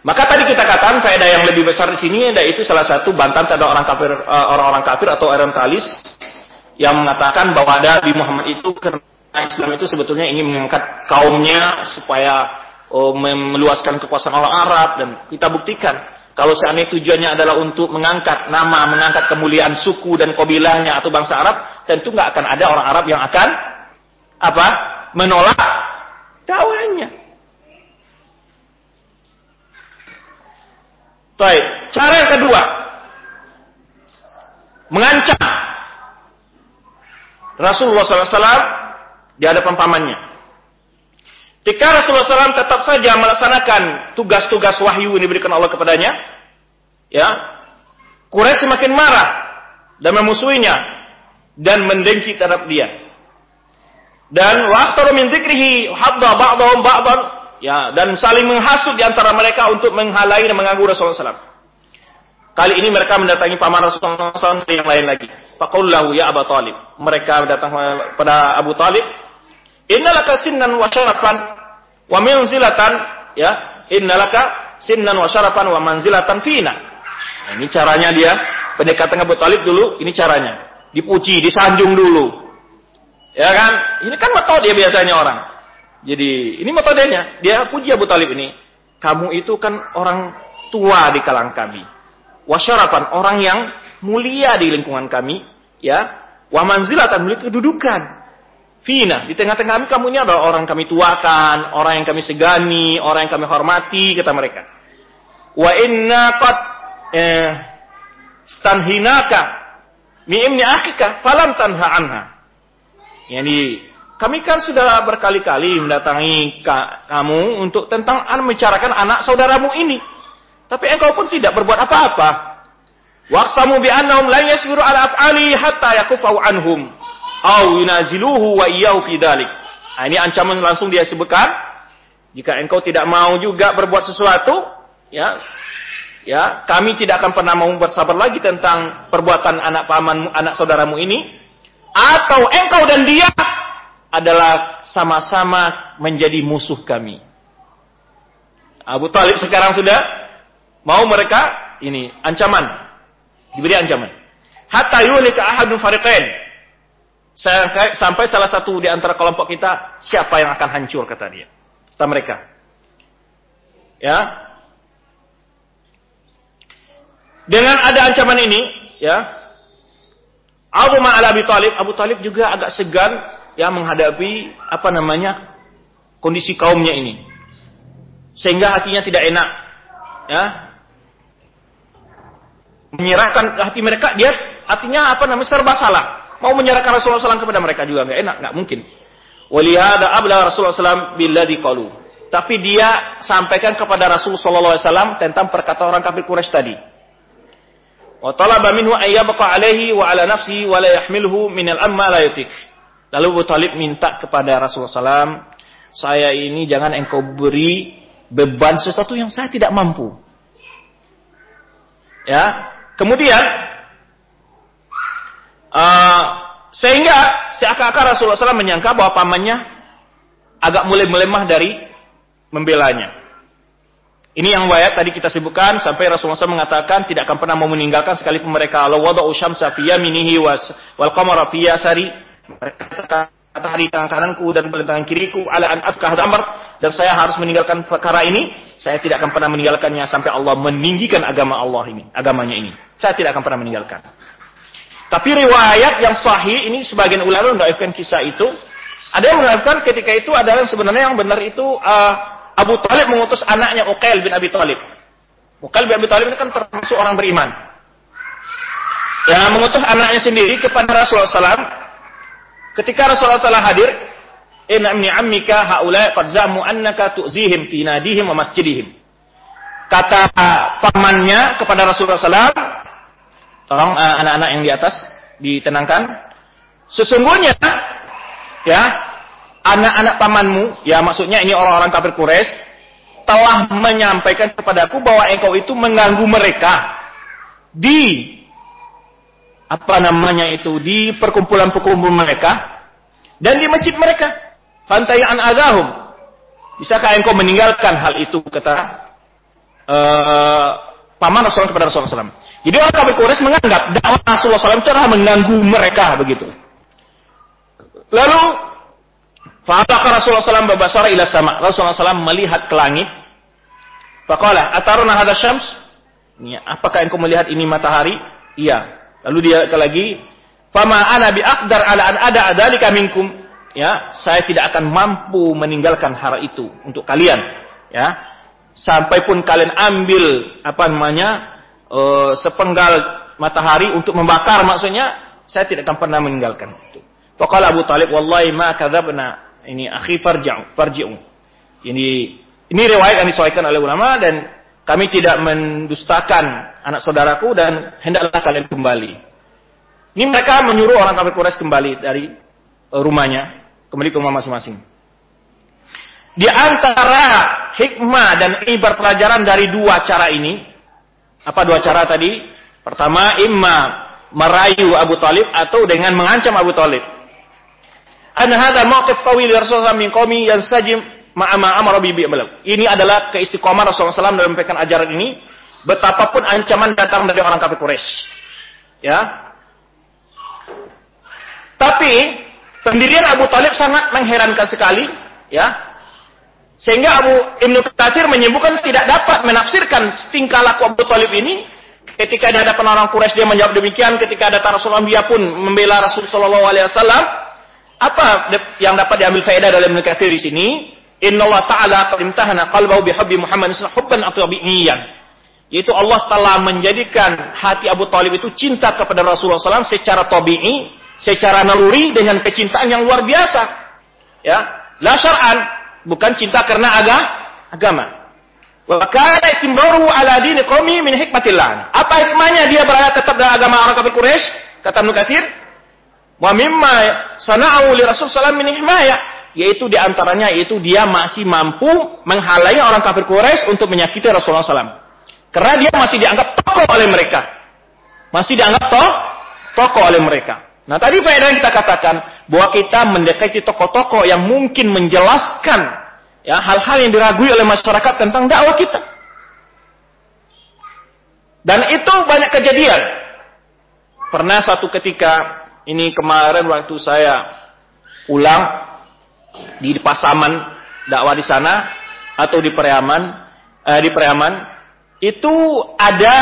Maka tadi kita katakan faedah yang lebih besar di sini yaitu salah satu bantahan terhadap orang kafir eh, orang-orang kafir atau orientalis yang mengatakan bahwa Nabi Muhammad itu Islam itu sebetulnya ingin mengangkat kaumnya supaya oh, meluaskan kekuasaan orang Arab dan kita buktikan kalau seandainya tujuannya adalah untuk mengangkat nama, mengangkat kemuliaan suku dan kabilahnya atau bangsa Arab, tentu nggak akan ada orang Arab yang akan apa menolak dakwahnya. Baik, cara yang kedua mengancam Rasulullah SAW di hadapan pamannya. Ketika Rasulullah SAW tetap saja melaksanakan tugas-tugas wahyu yang diberikan Allah kepadanya, ya, Quraisy semakin marah dan memusuhinya dan mendengki terhadap dia. Dan waqtaru min dzikrihi hadda ba'dhan ya dan saling menghasut di antara mereka untuk menghalangi dan mengganggu Rasulullah SAW. Kali ini mereka mendatangi paman Rasulullah SAW yang lain lagi. Faqullahu ya Abu Talib. Mereka datang pada Abu Talib. Innalaka sinnan wa syarafan wa manzilatan ya. Innalaka sinnan wa syarafan wa manzilatan fina. Nah, ini caranya dia. Pendekatan Abu Talib dulu ini caranya. Dipuji disanjung dulu. Ya kan? Ini kan metode dia biasanya orang jadi ini metodenya. Dia puji Abu Talib ini. Kamu itu kan orang tua di kalangan kami. Wasyarafan orang yang mulia di lingkungan kami ya. Wa manzilatan memiliki kedudukan. Fina, di tengah-tengah kami kamu ini adalah orang kami tuakan, orang yang kami segani, orang yang kami hormati, kata mereka. Wa inna qad eh, stanhinaka mi imni akhika falam tanha anha. Yani kami kan sudah berkali-kali mendatangi ka, kamu untuk tentang membicarakan anak saudaramu ini. Tapi engkau pun tidak berbuat apa-apa. Waqsamu bi annahum la yasbiru ala af'ali hatta yakufu anhum aw yunaziluhu wa iyyahu fi. Nah, ini ancaman langsung dia sebutkan. Jika engkau tidak mau juga berbuat sesuatu, ya, ya, kami tidak akan pernah mau bersabar lagi tentang perbuatan anak pamanmu, anak saudaramu ini, atau engkau dan dia adalah sama-sama menjadi musuh kami. Abu Talib sekarang sudah Mau mereka ini ancaman. Diberi ancaman. Hatta yulika ahadun fariqain. Sampai salah satu di antara kelompok kita siapa yang akan hancur kata dia. Kata mereka. Ya. Dengan ada ancaman ini, ya. Abu Ma'al Abi Talib, Abu Talib juga agak segan ya menghadapi apa namanya kondisi kaumnya ini. Sehingga hatinya tidak enak. Ya, menyerahkan hati mereka, dia artinya apa namanya serba salah. Mau menyerahkan Rasulullah SAW kepada mereka juga nggak enak, nggak mungkin. Walihada abla Rasulullah SAW bila dikalu. Tapi dia sampaikan kepada Rasulullah SAW tentang perkataan orang kafir Quraisy tadi. Wa talaba minhu ayyabqa alaihi wa ala nafsi wa la yahmilhu min al-amma la yutik. Lalu Abu Talib minta kepada Rasulullah SAW, saya ini jangan engkau beri beban sesuatu yang saya tidak mampu. Ya, Kemudian uh, sehingga seakan-akan Rasulullah SAW menyangka bahwa pamannya agak mulai melemah dari membelanya. Ini yang wayat tadi kita sebutkan sampai Rasulullah SAW mengatakan tidak akan pernah mau meninggalkan sekalipun mereka Allah wada'u syamsa fi yaminihi was wal qamara matahari tangan kananku dan tangan kiriku ala an abkah amr dan saya harus meninggalkan perkara ini saya tidak akan pernah meninggalkannya sampai Allah meninggikan agama Allah ini agamanya ini saya tidak akan pernah meninggalkan. Tapi riwayat yang sahih ini sebagian ulama mendakwakan kisah itu. Ada yang mengatakan ketika itu adalah sebenarnya yang benar itu uh, Abu Talib mengutus anaknya Uqail bin Abi Talib. Uqail bin Abi Talib ini kan termasuk orang beriman. Ya, mengutus anaknya sendiri kepada Rasulullah SAW. Ketika Rasulullah SAW hadir, Inna amni ammika haula qad zamu annaka tu'zihim fi nadihim wa masjidihim. Kata pamannya kepada Rasulullah SAW, Tolong eh, anak-anak yang di atas ditenangkan. Sesungguhnya ya, anak-anak pamanmu, ya maksudnya ini orang-orang kafir Quraisy telah menyampaikan kepadaku bahwa engkau itu mengganggu mereka di apa namanya itu di perkumpulan-perkumpulan mereka dan di masjid mereka. Fantai'an azahum. Bisakah engkau meninggalkan hal itu kata uh, paman Rasulullah kepada Rasulullah SAW. Jadi orang kafir Quraisy menganggap dakwah Rasulullah SAW itu adalah mengganggu mereka begitu. Lalu Fa'ataka Rasulullah SAW berbasara ila sama. Rasulullah SAW melihat ke langit. Faqala, ataruna hadha syams? Ya, apakah engkau melihat ini matahari? Iya. Lalu dia lagi, Fama ana biaqdar ala an ada adalika minkum. Ya, saya tidak akan mampu meninggalkan hal itu untuk kalian. Ya, sampai pun kalian ambil apa namanya uh, sepenggal matahari untuk membakar maksudnya saya tidak akan pernah meninggalkan itu. Faqala Abu Talib wallahi ma kadzabna ini akhi farji'u. Ini ini riwayat yang disesuaikan oleh ulama dan kami tidak mendustakan anak saudaraku dan hendaklah kalian kembali. Ini mereka menyuruh orang kafir Quraisy kembali dari uh, rumahnya, kembali ke rumah masing-masing. Di antara hikmah dan ibar pelajaran dari dua cara ini, apa dua cara tadi? Pertama, imma merayu Abu Talib atau dengan mengancam Abu Talib. An hadha mawqif qawi li Rasulullah min qaumi yansajim ma'a ma amara bi Ini adalah keistiqomah Rasulullah SAW dalam memberikan ajaran ini, betapapun ancaman datang dari orang kafir Quraisy. Ya. Tapi pendirian Abu Talib sangat mengherankan sekali, ya. Sehingga Abu Ibnu Katsir menyebutkan tidak dapat menafsirkan tingkah laku Abu Talib ini ketika di hadapan orang Quraisy dia menjawab demikian, ketika datang Rasulullah dia pun membela Rasul Shallallahu Alaihi Wasallam. Apa yang dapat diambil faedah dalam Ibnu Katsir di sini? Inna Allah Taala qad imtahana qalbahu bihabbi Muhammad hubban atabi'iyan. Yaitu Allah telah menjadikan hati Abu Talib itu cinta kepada Rasulullah SAW secara tabi'i, secara naluri dengan kecintaan yang luar biasa. Ya, la syar'an, bukan cinta karena aga, agama. Wa kana istimraru ala dini min. Apa hikmahnya dia berada tetap dalam agama orang kafir Quraisy? Kata Ibnu Katsir, wa mimma sana'u li Rasul sallallahu alaihi wasallam yaitu di antaranya yaitu dia masih mampu menghalangi orang kafir Quraisy untuk menyakiti Rasulullah SAW. Karena dia masih dianggap tokoh oleh mereka. Masih dianggap toh, tokoh oleh mereka. Nah tadi faedah yang kita katakan bahwa kita mendekati tokoh-tokoh yang mungkin menjelaskan ya hal-hal yang diragui oleh masyarakat tentang dakwah kita. Dan itu banyak kejadian. Pernah suatu ketika ini kemarin waktu saya pulang di Pasaman dakwah di sana atau di Periaman eh, di Periaman itu ada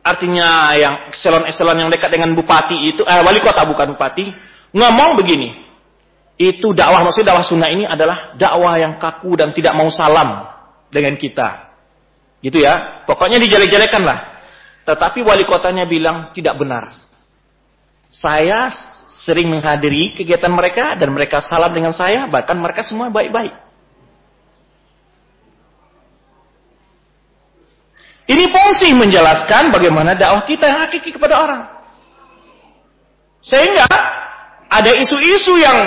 artinya yang eselon-eselon yang dekat dengan bupati itu eh, wali kota bukan bupati ngomong begini itu dakwah maksud dakwah sunnah ini adalah dakwah yang kaku dan tidak mau salam dengan kita. Gitu ya. Pokoknya dijelek-jelekan lah. Tetapi wali kotanya bilang tidak benar. Saya sering menghadiri kegiatan mereka dan mereka salam dengan saya bahkan mereka semua baik-baik Ini fungsi menjelaskan bagaimana dakwah kita yang hakiki kepada orang. Sehingga ada isu-isu yang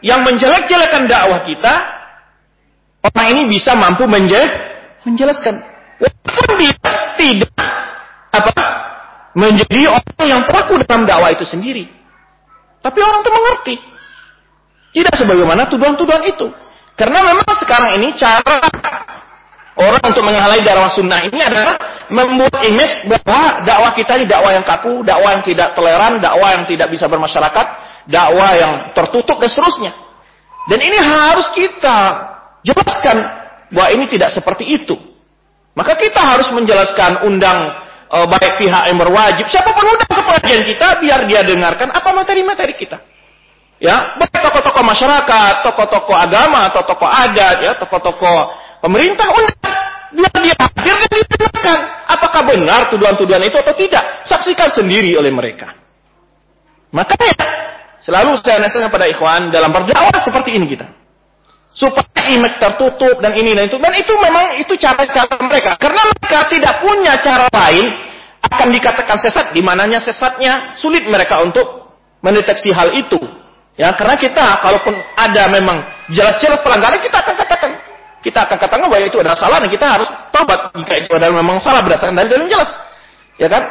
yang menjelek-jelekan dakwah kita, orang ini bisa mampu menje menjelaskan. Walaupun dia tidak apa menjadi orang yang pelaku dalam dakwah itu sendiri. Tapi orang itu mengerti. Tidak sebagaimana tuduhan-tuduhan itu. Karena memang sekarang ini cara orang untuk menghalangi dakwah sunnah ini adalah membuat image bahwa dakwah kita ini dakwah yang kaku, dakwah yang tidak toleran, dakwah yang tidak bisa bermasyarakat, dakwah yang tertutup dan seterusnya. Dan ini harus kita jelaskan bahwa ini tidak seperti itu. Maka kita harus menjelaskan undang e, baik pihak yang berwajib, siapa pun undang ke pengajian kita biar dia dengarkan apa materi-materi kita. Ya, baik tokoh-tokoh masyarakat, tokoh-tokoh agama atau tokoh adat, ya, tokoh-tokoh pemerintah undang biar dia hadir dan didengarkan. Apakah benar tuduhan-tuduhan itu atau tidak? Saksikan sendiri oleh mereka. Makanya selalu saya nasihatkan pada ikhwan dalam berdakwah seperti ini kita. Supaya image tertutup dan ini dan itu. Dan itu memang itu cara-cara mereka. Karena mereka tidak punya cara lain akan dikatakan sesat. Di mananya sesatnya sulit mereka untuk mendeteksi hal itu. Ya, karena kita kalaupun ada memang jelas-jelas pelanggaran kita akan katakan kita akan katakan bahwa itu adalah salah dan kita harus tobat jika itu adalah memang salah berdasarkan dalil yang jelas. Ya kan?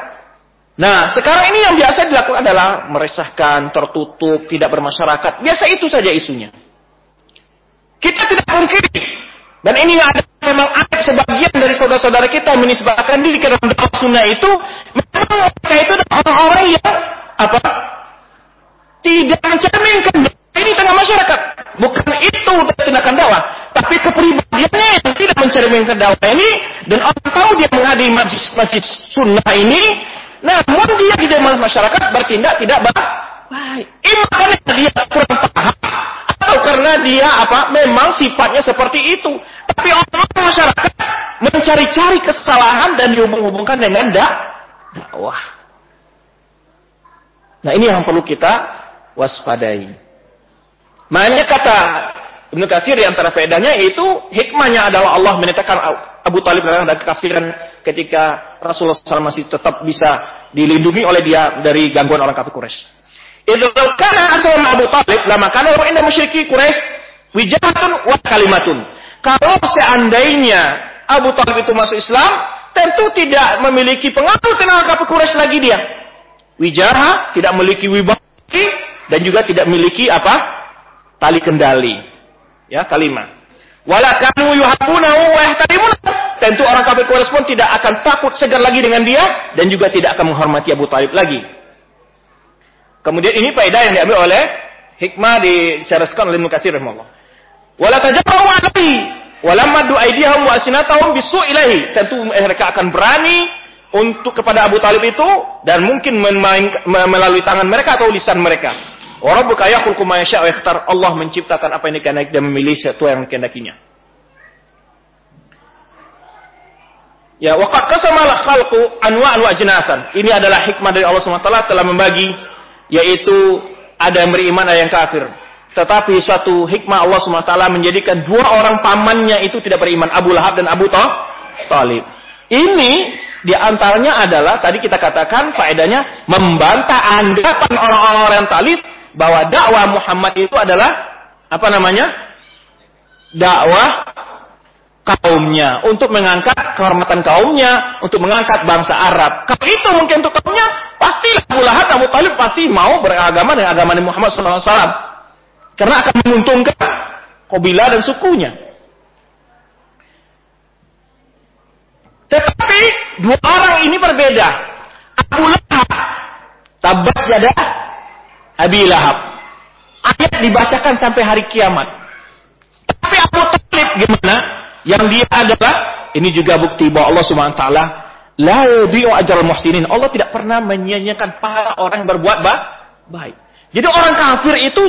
Nah, sekarang ini yang biasa dilakukan adalah meresahkan, tertutup, tidak bermasyarakat. Biasa itu saja isunya. Kita tidak mungkin. Dan ini ada memang ada sebagian dari saudara-saudara kita menisbahkan diri ke dalam dakwah sunnah itu. Memang mereka itu orang-orang yang apa? tidak mencerminkan ini tengah masyarakat. Bukan itu tindakan dakwah, tapi kepribadiannya yang tidak mencerminkan dakwah ini dan orang tahu dia menghadiri masjid, masjid sunnah ini, namun dia di dalam masyarakat bertindak tidak baik. Ini karena dia kurang paham atau karena dia apa? Memang sifatnya seperti itu. Tapi orang masyarakat mencari-cari kesalahan dan dihubung-hubungkan dengan dakwah. Nah ini yang perlu kita waspadai. Makanya kata Ibnu Katsir di antara faedahnya itu hikmahnya adalah Allah menetapkan Abu Talib dalam kekafiran ketika Rasulullah SAW masih tetap bisa dilindungi oleh dia dari gangguan orang kafir Quraisy. Idza kana Abu Talib lama kana wa inna musyriki Quraisy wijahatun wa kalimatun. Kalau seandainya Abu Talib itu masuk Islam, tentu tidak memiliki pengaruh tentang kafir Quraisy lagi dia. Wijaha tidak memiliki wibawa dan juga tidak memiliki apa? tali kendali. Ya, kalimat. Wala kanu yuhabbunahu wa yahtarimun. Tentu orang kafir Quraisy pun tidak akan takut segar lagi dengan dia dan juga tidak akan menghormati Abu Talib lagi. Kemudian ini faedah yang diambil oleh hikmah disyaraskan oleh Ibnu Katsir rahimahullah. Wala tajabahu alaihi walamma du aydihum wa asinatahum bisu ilahi. Tentu mereka akan berani untuk kepada Abu Talib itu dan mungkin memain, melalui tangan mereka atau lisan mereka. Orang berkaya yakhluqu ma yasha' Allah menciptakan apa yang dikehendaki dan memilih sesuatu yang dikehendakinya. Ya, waqad qasama al-khalqu anwa'an wa ajnasan. Ini adalah hikmah dari Allah SWT telah membagi yaitu ada yang beriman ada yang kafir. Tetapi suatu hikmah Allah SWT menjadikan dua orang pamannya itu tidak beriman, Abu Lahab dan Abu Talib. Ini di antaranya adalah tadi kita katakan faedahnya membantah anggapan orang-orang orientalis bahwa dakwah Muhammad itu adalah apa namanya? dakwah kaumnya untuk mengangkat kehormatan kaumnya, untuk mengangkat bangsa Arab. Kalau itu mungkin untuk kaumnya, pastilah Abu Lahab Abu Talib pasti mau beragama dengan agama Muhammad SAW. Karena akan menguntungkan kabilah dan sukunya. Tetapi dua orang ini berbeda. Abu Lahab, tabat yada Abi Lahab. Ayat dibacakan sampai hari kiamat. Tapi Abu Talib gimana? Yang dia adalah ini juga bukti bahwa Allah Subhanahu wa taala la yudhi'u ajral muhsinin. Allah tidak pernah menyia-nyiakan pahala orang yang berbuat baik. Jadi orang kafir itu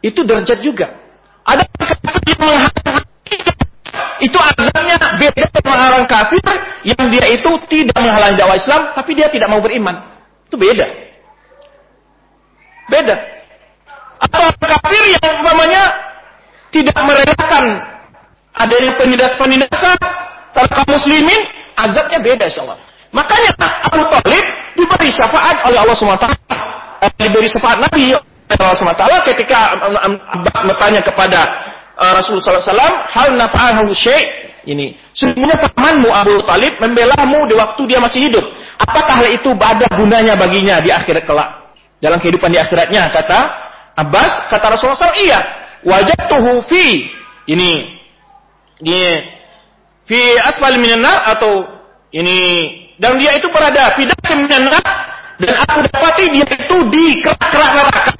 itu derajat juga. Ada kafir yang itu azabnya beda dengan orang kafir yang dia itu tidak menghalangi dakwah Islam tapi dia tidak mau beriman. Itu beda. Beda. Atau orang kafir yang umpamanya tidak merelakan adanya penindasan-penindasan terhadap muslimin, azabnya beda insyaallah. Makanya Abu Talib diberi syafaat oleh Allah SWT. Eh, diberi syafaat Nabi Allah SWT ketika Abbas bertanya kepada uh, Rasulullah SAW, hal nafa'ahu syai' ini. Sebenarnya pamanmu Abu Talib membelamu di waktu dia masih hidup. Apakah hal itu ada gunanya baginya di akhirat kelak? Dalam kehidupan di akhiratnya, kata Abbas, kata Rasulullah SAW, iya. Wajatuhu fi. Ini. Ini. Fi asfal minan atau ini. Dan dia itu berada. Fidah minan Dan aku dapati dia itu di kerak-kerak neraka.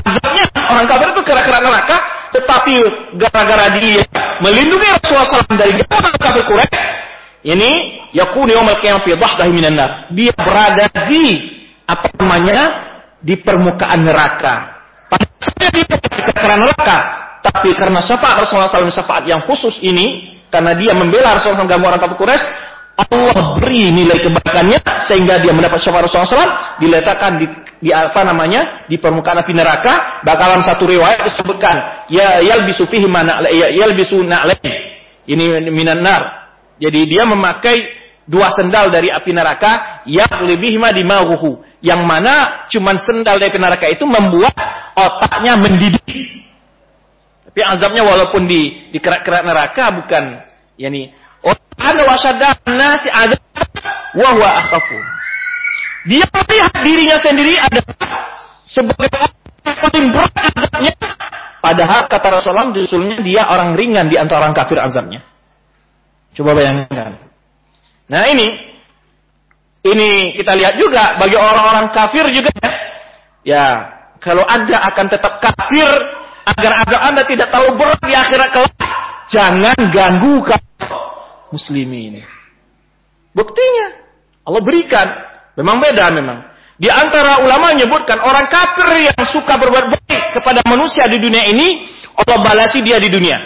Azabnya orang kafir itu kerak-kerak neraka tetapi gara-gara dia melindungi Rasulullah SAW dari orang kafir Quraisy, ini yakun yaumul qiyamah fi dhahdahi minan. Dia berada di apa namanya? di permukaan neraka. Padahal dia di neraka, tapi karena syafaat Rasulullah SAW syafaat yang khusus ini, karena dia membela Rasulullah SAW orang kafir Quraisy, Allah beri nilai kebaikannya sehingga dia mendapat syafaat Rasulullah SAW diletakkan di, di apa namanya di permukaan api neraka. Bakalan satu riwayat disebutkan ya yalbisu fihi mana ya yalbisu na'lain ini minan nar. Jadi dia memakai dua sendal dari api neraka yang lebih di dimaghuhu. Yang mana cuman sendal dari api neraka itu membuat otaknya mendidih tapi azabnya walaupun di di kerak-kerak neraka bukan yakni ana wasyadda nasi ada wa huwa akhafu. Dia melihat dirinya sendiri adalah sebagai orang paling berat azabnya. Padahal kata Rasulullah justru dia orang ringan di antara orang kafir azabnya. Coba bayangkan. Nah ini, ini kita lihat juga bagi orang-orang kafir juga ya. Ya, kalau anda akan tetap kafir agar azab anda tidak tahu berat di akhirat kelak, jangan ganggu kafir muslimin. Buktinya Allah berikan. Memang beda memang. Di antara ulama menyebutkan orang kafir yang suka berbuat baik kepada manusia di dunia ini, Allah balasi dia di dunia.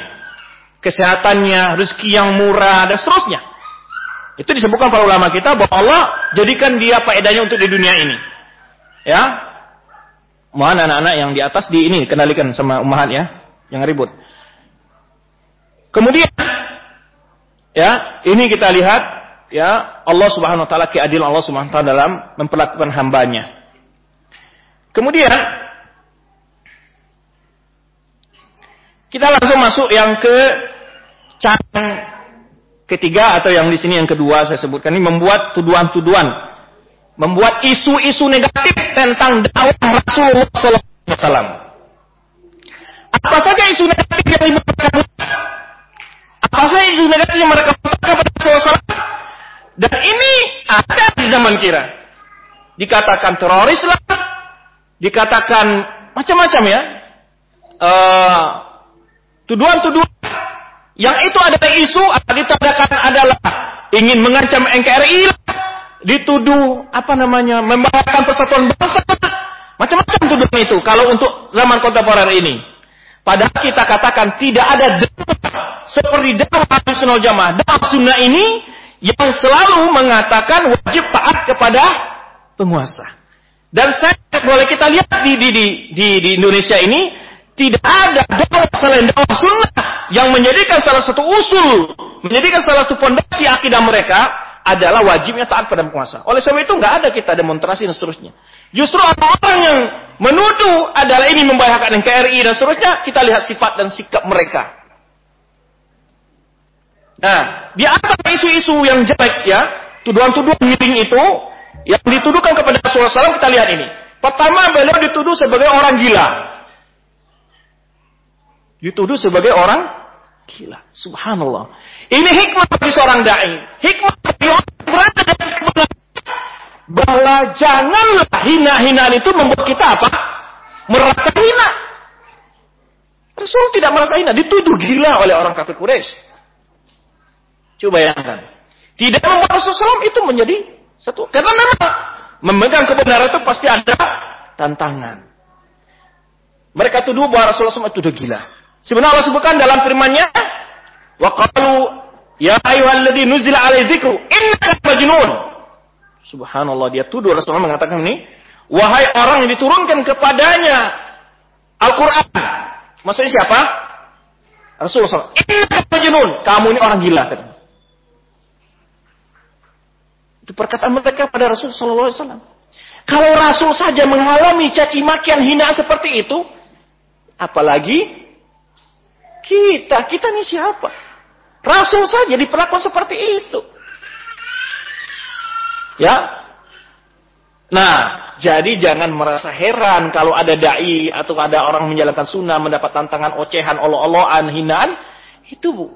Kesehatannya, rezeki yang murah, dan seterusnya. Itu disebutkan para ulama kita bahwa Allah jadikan dia faedahnya untuk di dunia ini. Ya. Mohon anak-anak yang di atas di ini kendalikan sama umahat ya, yang ribut. Kemudian Ya, ini kita lihat ya Allah Subhanahu wa taala keadilan Allah Subhanahu wa taala dalam memperlakukan hambanya. Kemudian kita langsung masuk yang ke cabang ketiga atau yang di sini yang kedua saya sebutkan ini membuat tuduhan-tuduhan, membuat isu-isu negatif tentang dakwah Rasulullah SAW. Apa saja isu negatif yang dibuat apa saja isu negatif yang mereka katakan pada Rasulullah Dan ini ada di zaman kira. Dikatakan teroris lah, dikatakan macam-macam ya. Uh, tuduhan-tuduhan yang itu adalah isu ditadakan adalah ingin mengancam NKRI lah, dituduh apa namanya membahayakan persatuan bangsa macam-macam tuduhan itu kalau untuk zaman kontemporer ini padahal kita katakan tidak ada seperti dakwah sunnah jamaah. Dakwah sunnah ini yang selalu mengatakan wajib taat kepada penguasa. Dan saya boleh kita lihat di, di, di, di, di Indonesia ini tidak ada dakwah selain dakwah sunnah yang menjadikan salah satu usul, menjadikan salah satu fondasi akidah mereka adalah wajibnya taat pada penguasa. Oleh sebab itu nggak ada kita demonstrasi dan seterusnya. Justru orang-orang yang menuduh adalah ini membahayakan NKRI dan seterusnya, kita lihat sifat dan sikap mereka. Nah, di antara isu-isu yang jelek ya, tuduhan-tuduhan miring itu, yang dituduhkan kepada Rasulullah SAW, kita lihat ini. Pertama, beliau dituduh sebagai orang gila. Dituduh sebagai orang gila. Subhanallah. Ini hikmah bagi seorang da'i. Hikmah Bahwa janganlah hina-hinaan itu membuat kita apa? Merasa hina. Rasul tidak merasa hina. Dituduh gila oleh orang kafir Quraisy. Coba bayangkan. Tidak membuat SAW itu menjadi satu. Karena memang memegang kebenaran itu pasti ada tantangan. Mereka tuduh bahwa Rasulullah itu gila. Sebenarnya Allah sebutkan dalam firman-Nya, "Wa qalu ya ayyuhalladzi nuzila alaihi dzikru innaka majnun." Subhanallah, dia tuduh Rasulullah mengatakan ini, "Wahai orang yang diturunkan kepadanya Al-Qur'an." Maksudnya siapa? Rasulullah SAW. Innaka majnun. Kamu ini orang gila. Kata. Itu perkataan mereka pada Rasul Sallallahu Alaihi Wasallam. Kalau Rasul saja mengalami caci makian hinaan seperti itu, apalagi kita, kita ini siapa? Rasul saja diperlakukan seperti itu. Ya. Nah, jadi jangan merasa heran kalau ada dai atau ada orang menjalankan sunnah mendapat tantangan ocehan, olo-oloan, hinaan. Itu bu,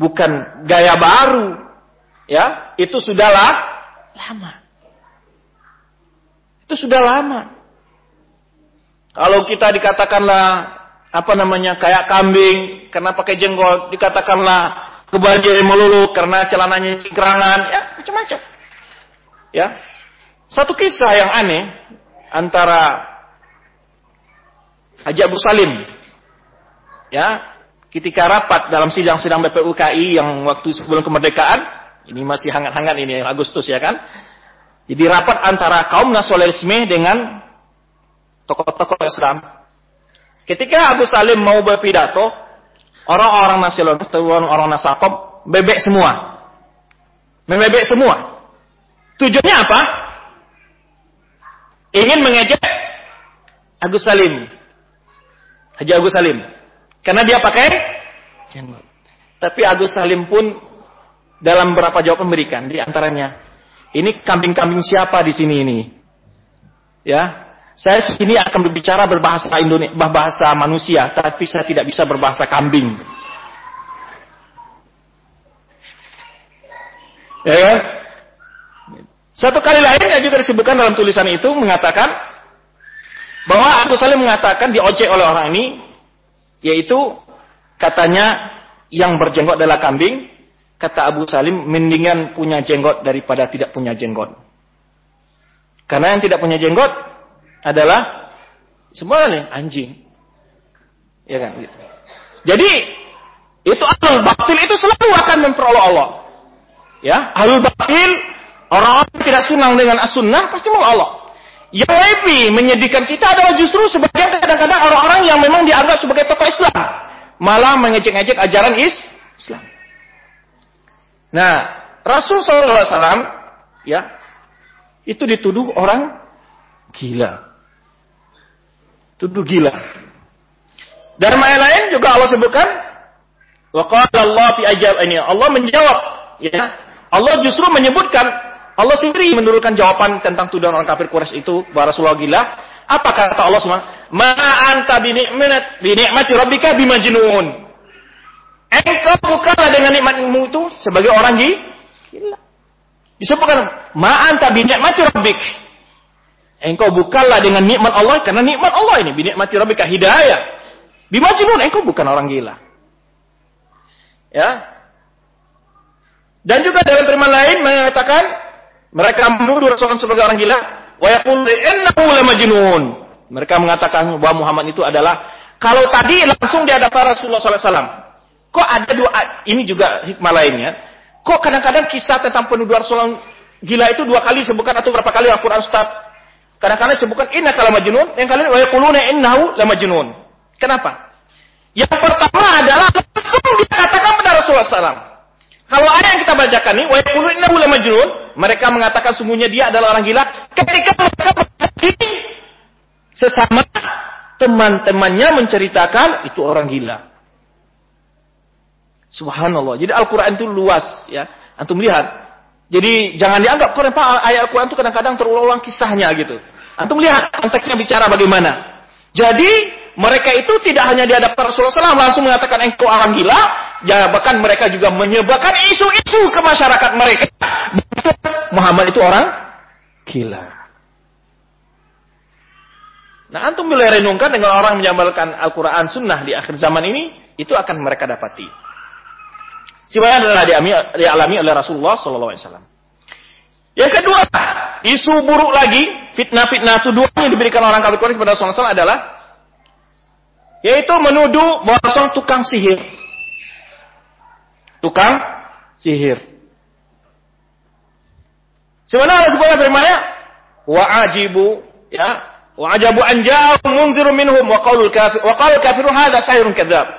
bukan gaya baru, ya itu sudahlah lama. Itu sudah lama. Kalau kita dikatakanlah apa namanya kayak kambing karena pakai jenggot, dikatakanlah kebanjir melulu karena celananya cingkrangan, ya macam-macam. Ya. Satu kisah yang aneh antara Haji Abu Salim ya ketika rapat dalam sidang-sidang BPUKI yang waktu sebelum kemerdekaan ini masih hangat-hangat ini Agustus ya kan. Jadi rapat antara kaum nasionalisme dengan tokoh-tokoh Islam. Ketika Abu Salim mau berpidato, orang-orang nasionalis, orang Nasakom bebek semua. Membebek semua. Tujuannya apa? Ingin mengejek Agus Salim. Haji Agus Salim. Karena dia pakai jenggot. Tapi Agus Salim pun dalam beberapa jawaban memberikan di antaranya ini kambing-kambing siapa di sini ini ya saya sini akan berbicara berbahasa Indonesia bahasa manusia tapi saya tidak bisa berbahasa kambing ya kan? satu kali lain yang juga disebutkan dalam tulisan itu mengatakan bahwa Abu Salim mengatakan diojek oleh orang ini yaitu katanya yang berjenggot adalah kambing Kata Abu Salim, mendingan punya jenggot daripada tidak punya jenggot. Karena yang tidak punya jenggot adalah semua nih anjing. Ya kan? Jadi itu ahlul batil itu selalu akan memperoleh Allah. Ya, ahlul batil orang-orang tidak senang dengan as-sunnah pasti mau Allah. Yang lebih menyedihkan kita adalah justru sebagian kadang-kadang orang-orang yang memang dianggap sebagai tokoh Islam malah mengejek-ngejek ajaran Islam. Nah, Rasul SAW ya itu dituduh orang gila. Tuduh gila. Dan ayat lain juga Allah sebutkan waqala Allah fi ajab ini. Allah menjawab ya. Allah justru menyebutkan Allah sendiri menurunkan jawaban tentang tuduhan orang kafir Quraisy itu bahwa Rasulullah gila. Apa kata Allah SWT? Ma anta bi ni'mati rabbika bimajnun. Engkau bukanlah dengan nikmatmu itu sebagai orang gila. Disebutkan, ma'an tabi nikmati rabbik. Engkau bukanlah dengan nikmat Allah karena nikmat Allah ini binikmati rabbika hidayah. Bimajnun engkau bukan orang gila. Ya. Dan juga dalam firman lain mengatakan mereka menuduh Rasulullah sebagai orang gila wa yaqulu innahu lamajnun. Mereka mengatakan bahwa Muhammad itu adalah kalau tadi langsung di hadapan Rasulullah SAW Kok ada dua, ini juga hikmah lainnya. Kok kadang-kadang kisah tentang penuduhan Rasulullah gila itu dua kali sebutkan atau berapa kali Al-Quran Ustaz? Kadang-kadang sebutkan inna kala majnun, yang kalian wa yaquluna innahu la majnun. Kenapa? Yang pertama adalah langsung Islam. Kalau ayat yang kita bacakan ini, wa yaqulu innahu lamajnun, mereka mengatakan sungguhnya dia adalah orang gila ketika mereka ini sesama teman-temannya menceritakan itu orang gila. Subhanallah. Jadi Al-Quran itu luas ya. Antum lihat. Jadi jangan dianggap Quran ayat Al-Quran itu kadang-kadang terulang kisahnya gitu. Antum lihat konteksnya bicara bagaimana. Jadi mereka itu tidak hanya di hadapan Rasulullah SAW langsung mengatakan engkau orang gila, ya bahkan mereka juga menyebarkan isu-isu ke masyarakat mereka. Muhammad itu orang gila. Nah, antum bila renungkan dengan orang menyampaikan Al-Quran Sunnah di akhir zaman ini, itu akan mereka dapati. Sebenarnya adalah dialami oleh Rasulullah Sallallahu Alaihi Wasallam. Yang kedua, isu buruk lagi, fitnah-fitnah tuduhan yang diberikan orang kafir Quraisy kepada Rasulullah SAW adalah yaitu menuduh bahwa Rasul tukang sihir. Tukang sihir. Sebenarnya sebuah firman-Nya wa ajibu ya wa ajabu an ja'a munzirun minhum wa qaulul kafir wa qaulul kafiru hadza sahirun kadzab.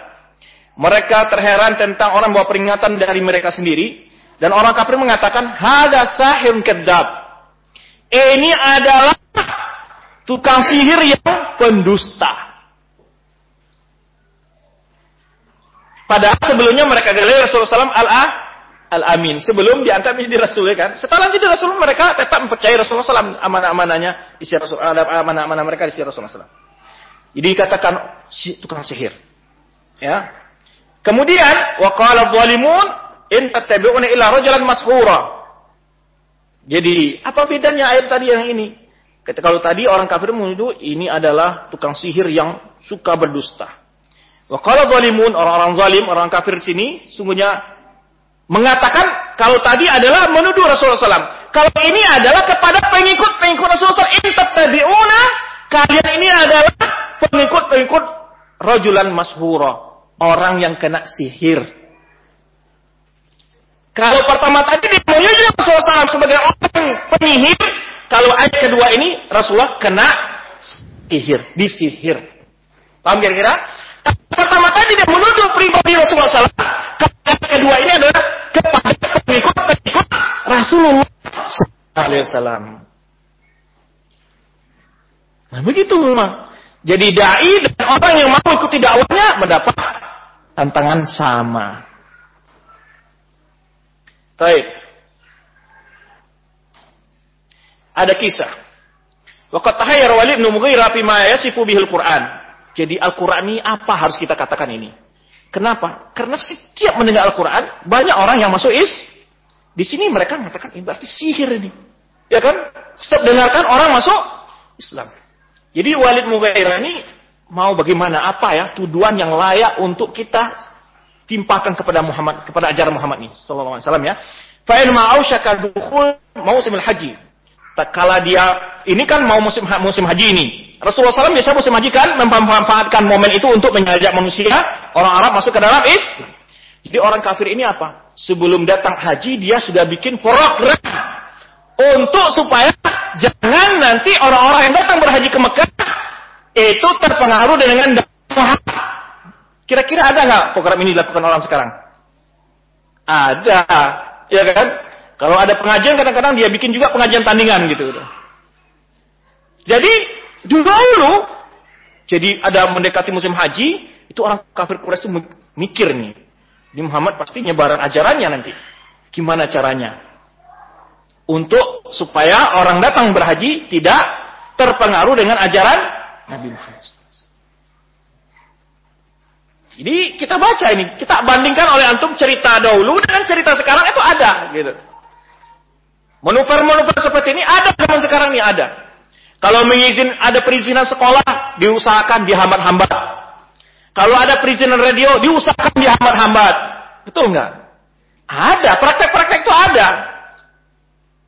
Mereka terheran tentang orang bawa peringatan dari mereka sendiri. Dan orang kafir mengatakan, Hada sahirun kedab. Ini adalah tukang sihir yang pendusta. Padahal sebelumnya mereka gelar Rasulullah SAW al-a al-amin. Sebelum diantar menjadi Rasul ya kan. Setelah menjadi Rasul mereka tetap mempercayai Rasulullah SAW amanah-amanahnya di Rasul, amanah-amanah mereka di Rasulullah SAW. Jadi dikatakan si, tukang sihir. Ya, Kemudian waqala dhalimun in tattabi'una illa rajulan mashura. Jadi, apa bedanya ayat tadi yang ini? Ketika kalau tadi orang kafir menuduh ini adalah tukang sihir yang suka berdusta. Waqala dhalimun orang-orang zalim, orang kafir sini sungguhnya mengatakan kalau tadi adalah menuduh Rasulullah SAW. Kalau ini adalah kepada pengikut-pengikut Rasulullah SAW. In tattabi'una kalian ini adalah pengikut-pengikut rajulan mashura orang yang kena sihir. Kalau pertama tadi menyuju Rasulullah SAW sebagai orang penyihir, kalau ayat kedua ini Rasulullah kena sihir, disihir. Paham kira-kira? Pertama tadi dia menuduh pribadi Rasulullah SAW. Ayat kedua ini adalah kepada pengikut-pengikut Rasulullah SAW. Nah begitu memang. Jadi dai dan orang yang mau ikuti dakwahnya mendapat tantangan sama. Baik. Ada kisah. Waqat tahayyar Walid bin Mughirah ma yasifu bihil Quran. Jadi Al-Quran ini apa harus kita katakan ini? Kenapa? Karena setiap mendengar Al-Quran, banyak orang yang masuk is. Di sini mereka mengatakan ini berarti sihir ini. Ya kan? Setiap dengarkan orang masuk Islam. Jadi Walid Mughirah ini mau bagaimana apa ya tuduhan yang layak untuk kita timpakan kepada Muhammad kepada ajaran Muhammad ini sallallahu alaihi wasallam ya. Fa in ma'ausyaka dukhul mausimul haji. Kala dia ini kan mau musim musim haji ini. Rasulullah SAW biasa musim haji kan memanfaatkan momen itu untuk mengajak manusia orang Arab masuk ke dalam is. Jadi orang kafir ini apa? Sebelum datang haji dia sudah bikin program untuk supaya jangan nanti orang-orang yang datang berhaji ke Mekah itu terpengaruh dengan Kira-kira ada nggak program ini dilakukan orang sekarang? Ada, ya kan? Kalau ada pengajian kadang-kadang dia bikin juga pengajian tandingan gitu. Jadi dulu, jadi ada mendekati musim haji, itu orang kafir Quraisy itu mikir nih, ini Muhammad pasti nyebaran ajarannya nanti. Gimana caranya? Untuk supaya orang datang berhaji tidak terpengaruh dengan ajaran Nabi Muhammad Jadi kita baca ini, kita bandingkan oleh antum cerita dahulu dengan cerita sekarang itu ada gitu. Manuver-manuver seperti ini ada zaman sekarang ini ada. Kalau mengizin ada perizinan sekolah diusahakan dihambat-hambat. Kalau ada perizinan radio diusahakan dihambat-hambat. Betul nggak? Ada, praktek-praktek itu ada.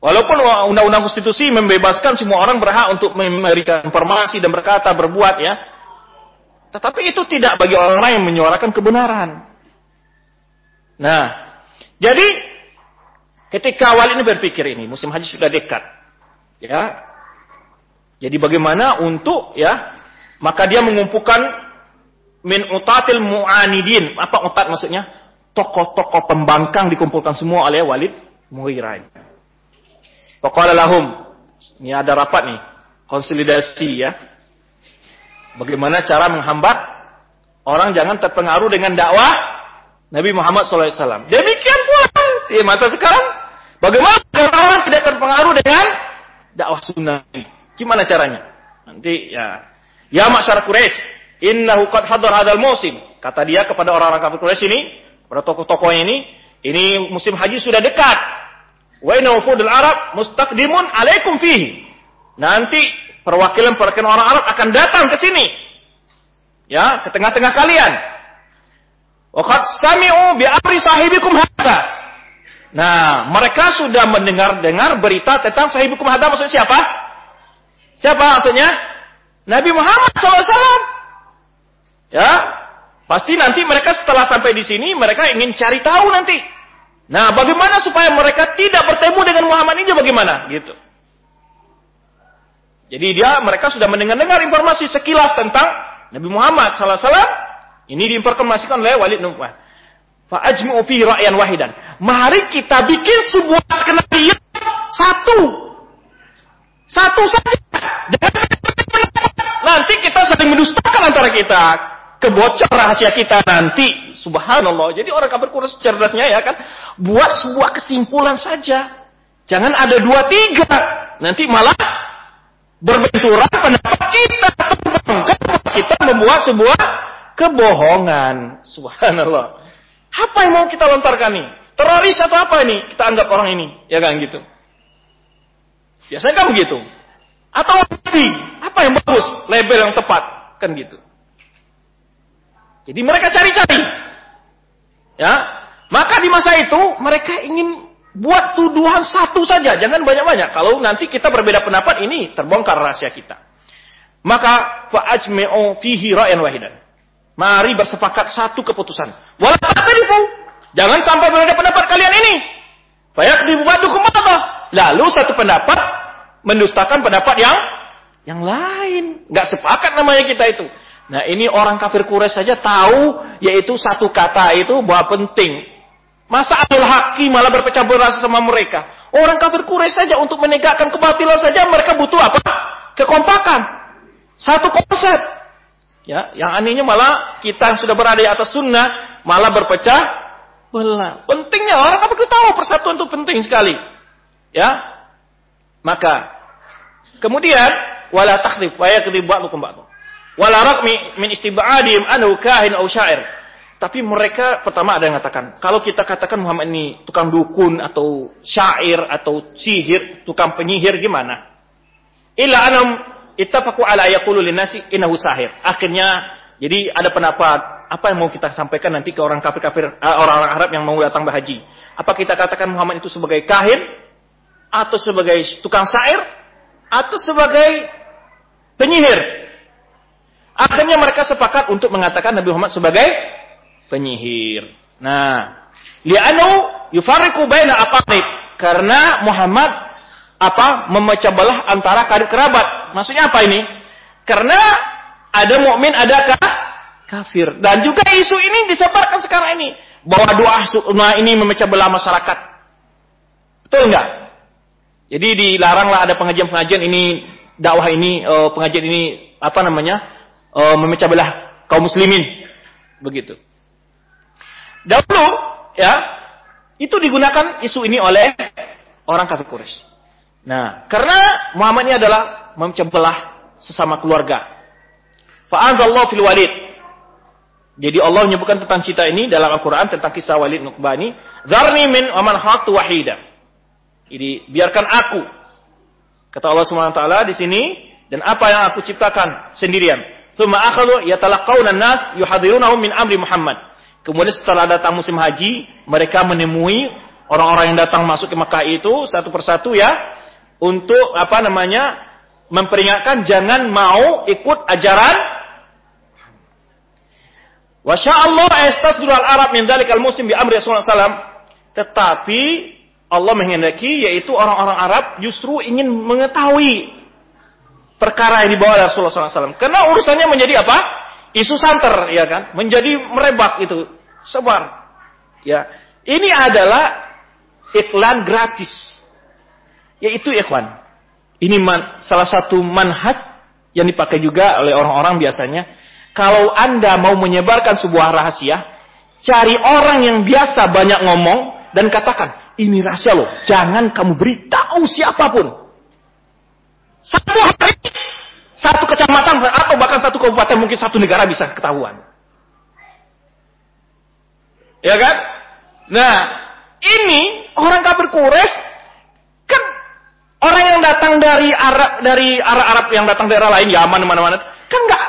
Walaupun undang-undang konstitusi membebaskan semua orang berhak untuk memberikan informasi dan berkata, berbuat ya. Tetapi itu tidak bagi orang lain menyuarakan kebenaran. Nah, jadi ketika awal ini berpikir ini, musim haji sudah dekat. Ya. Jadi bagaimana untuk ya, maka dia mengumpulkan min utatil mu'anidin. Apa utat maksudnya? tokoh-tokoh pembangkang dikumpulkan semua oleh Walid Mughirah. Faqala lahum, ini ada rapat nih, konsolidasi ya. Bagaimana cara menghambat orang jangan terpengaruh dengan dakwah Nabi Muhammad SAW. Demikian pula di masa sekarang, bagaimana orang tidak terpengaruh dengan dakwah sunnah ini? Gimana caranya? Nanti ya, ya masyarakat Quraisy, innahu qad hadar hadal musim. Kata dia kepada orang-orang kafir Quraisy ini, pada tokoh-tokohnya ini, ini musim haji sudah dekat. Wa inna wufudul Arab mustaqdimun alaikum fihi. Nanti perwakilan-perwakilan orang Arab akan datang ke sini. Ya, ke tengah-tengah kalian. Waqad sami'u bi amri sahibikum hadza. Nah, mereka sudah mendengar-dengar berita tentang sahibikum hadza maksudnya siapa? Siapa maksudnya? Nabi Muhammad SAW. Ya, pasti nanti mereka setelah sampai di sini mereka ingin cari tahu nanti. Nah, bagaimana supaya mereka tidak bertemu dengan Muhammad ini bagaimana? Gitu. Jadi dia mereka sudah mendengar-dengar informasi sekilas tentang Nabi Muhammad alaihi wasallam. Ini diinformasikan oleh Walid bin ajmu'u fi ra'yan wahidan. Mari kita bikin sebuah skenario satu. Satu saja. nanti kita saling mendustakan antara kita. Kebocor rahasia kita nanti. Subhanallah. Jadi orang kafir kurus cerdasnya ya kan. Buat sebuah kesimpulan saja. Jangan ada dua tiga. Nanti malah berbenturan pendapat kita. Kita membuat sebuah kebohongan. Subhanallah. Apa yang mau kita lontarkan nih teroris atau apa ini? Kita anggap orang ini. Ya kan gitu. Biasanya kan begitu. Atau nabi apa yang bagus? Label yang tepat. Kan gitu jadi mereka cari-cari ya maka di masa itu mereka ingin Buat tuduhan satu saja, jangan banyak-banyak. Kalau nanti kita berbeda pendapat, ini terbongkar rahasia kita. Maka fa'ajmi'u fihi ra'yan wahidan. Mari bersepakat satu keputusan. Wala ta'tarifu. Jangan sampai berbeda pendapat kalian ini. Fayaqdibu ba'dukum ba'dah. Lalu satu pendapat mendustakan pendapat yang yang lain. Gak sepakat namanya kita itu. Nah ini orang kafir Quraisy saja tahu yaitu satu kata itu bahwa penting Masa Abdul Haki malah berpecah belah sama mereka? Orang kafir Quraisy saja untuk menegakkan kebatilan saja mereka butuh apa? Kekompakan. Satu konsep. Ya, yang anehnya malah kita yang sudah berada di atas sunnah malah berpecah belah. Pentingnya orang kafir tahu persatuan itu penting sekali. Ya. Maka kemudian wala takhlif wa yakdzib ba'dukum ba'd. Wala min istib'adim anhu kahin aw sya'ir. Tapi mereka pertama ada yang mengatakan, kalau kita katakan Muhammad ini tukang dukun atau syair atau sihir, tukang penyihir gimana? Illa anam ittafaqu ala yaqulu sahir. Akhirnya jadi ada pendapat apa yang mau kita sampaikan nanti ke orang kafir-kafir uh, orang-orang Arab yang mau datang berhaji. Apa kita katakan Muhammad itu sebagai kahin atau sebagai tukang syair atau sebagai penyihir? Akhirnya mereka sepakat untuk mengatakan Nabi Muhammad sebagai penyihir. Nah, li'anu yufariqu baina aqarib karena Muhammad apa memecah belah antara karib kerabat. Maksudnya apa ini? Karena ada mukmin, ada kafir. Dan juga isu ini disebarkan sekarang ini bahwa doa sunnah ini memecah belah masyarakat. Betul enggak? Jadi dilaranglah ada pengajian-pengajian ini dakwah ini uh, pengajian ini apa namanya? Uh, memecah belah kaum muslimin. Begitu. Dahulu ya itu digunakan isu ini oleh orang kafir Quraisy. Nah, karena Muhammad ini adalah memecah belah sesama keluarga. Fa'anzallahu fil walid. Jadi Allah menyebutkan tentang cita ini dalam Al-Quran tentang kisah Walid Nuqbani. Zarni min aman hatu wahida. Jadi biarkan aku. Kata Allah Taala di sini dan apa yang aku ciptakan sendirian. Thumma akhadhu yatalaqawna nas yuhadirunahum min amri Muhammad. Kemudian setelah datang musim haji, mereka menemui orang-orang yang datang masuk ke Mekah itu satu persatu ya untuk apa namanya memperingatkan jangan mau ikut ajaran Wa Allah istasdurul Arab min dalikal musim bi amri Rasulullah SAW. Tetapi Allah menghendaki yaitu orang-orang Arab justru ingin mengetahui perkara yang dibawa oleh Rasulullah SAW. Karena urusannya menjadi apa? isu santer ya kan menjadi merebak itu sebar Ya, ini adalah iklan gratis. Yaitu ikhwan. Ini man, salah satu manhaj yang dipakai juga oleh orang-orang biasanya. Kalau Anda mau menyebarkan sebuah rahasia, cari orang yang biasa banyak ngomong dan katakan, ini rahasia loh, jangan kamu beritahu siapa pun. Satu hari, satu kecamatan atau bahkan satu kabupaten mungkin satu negara bisa ketahuan. Ya kan? Nah, ini orang kafir Quraisy kan orang yang datang dari Arab dari Arab-Arab yang datang daerah lain Yaman mana-mana kan nggak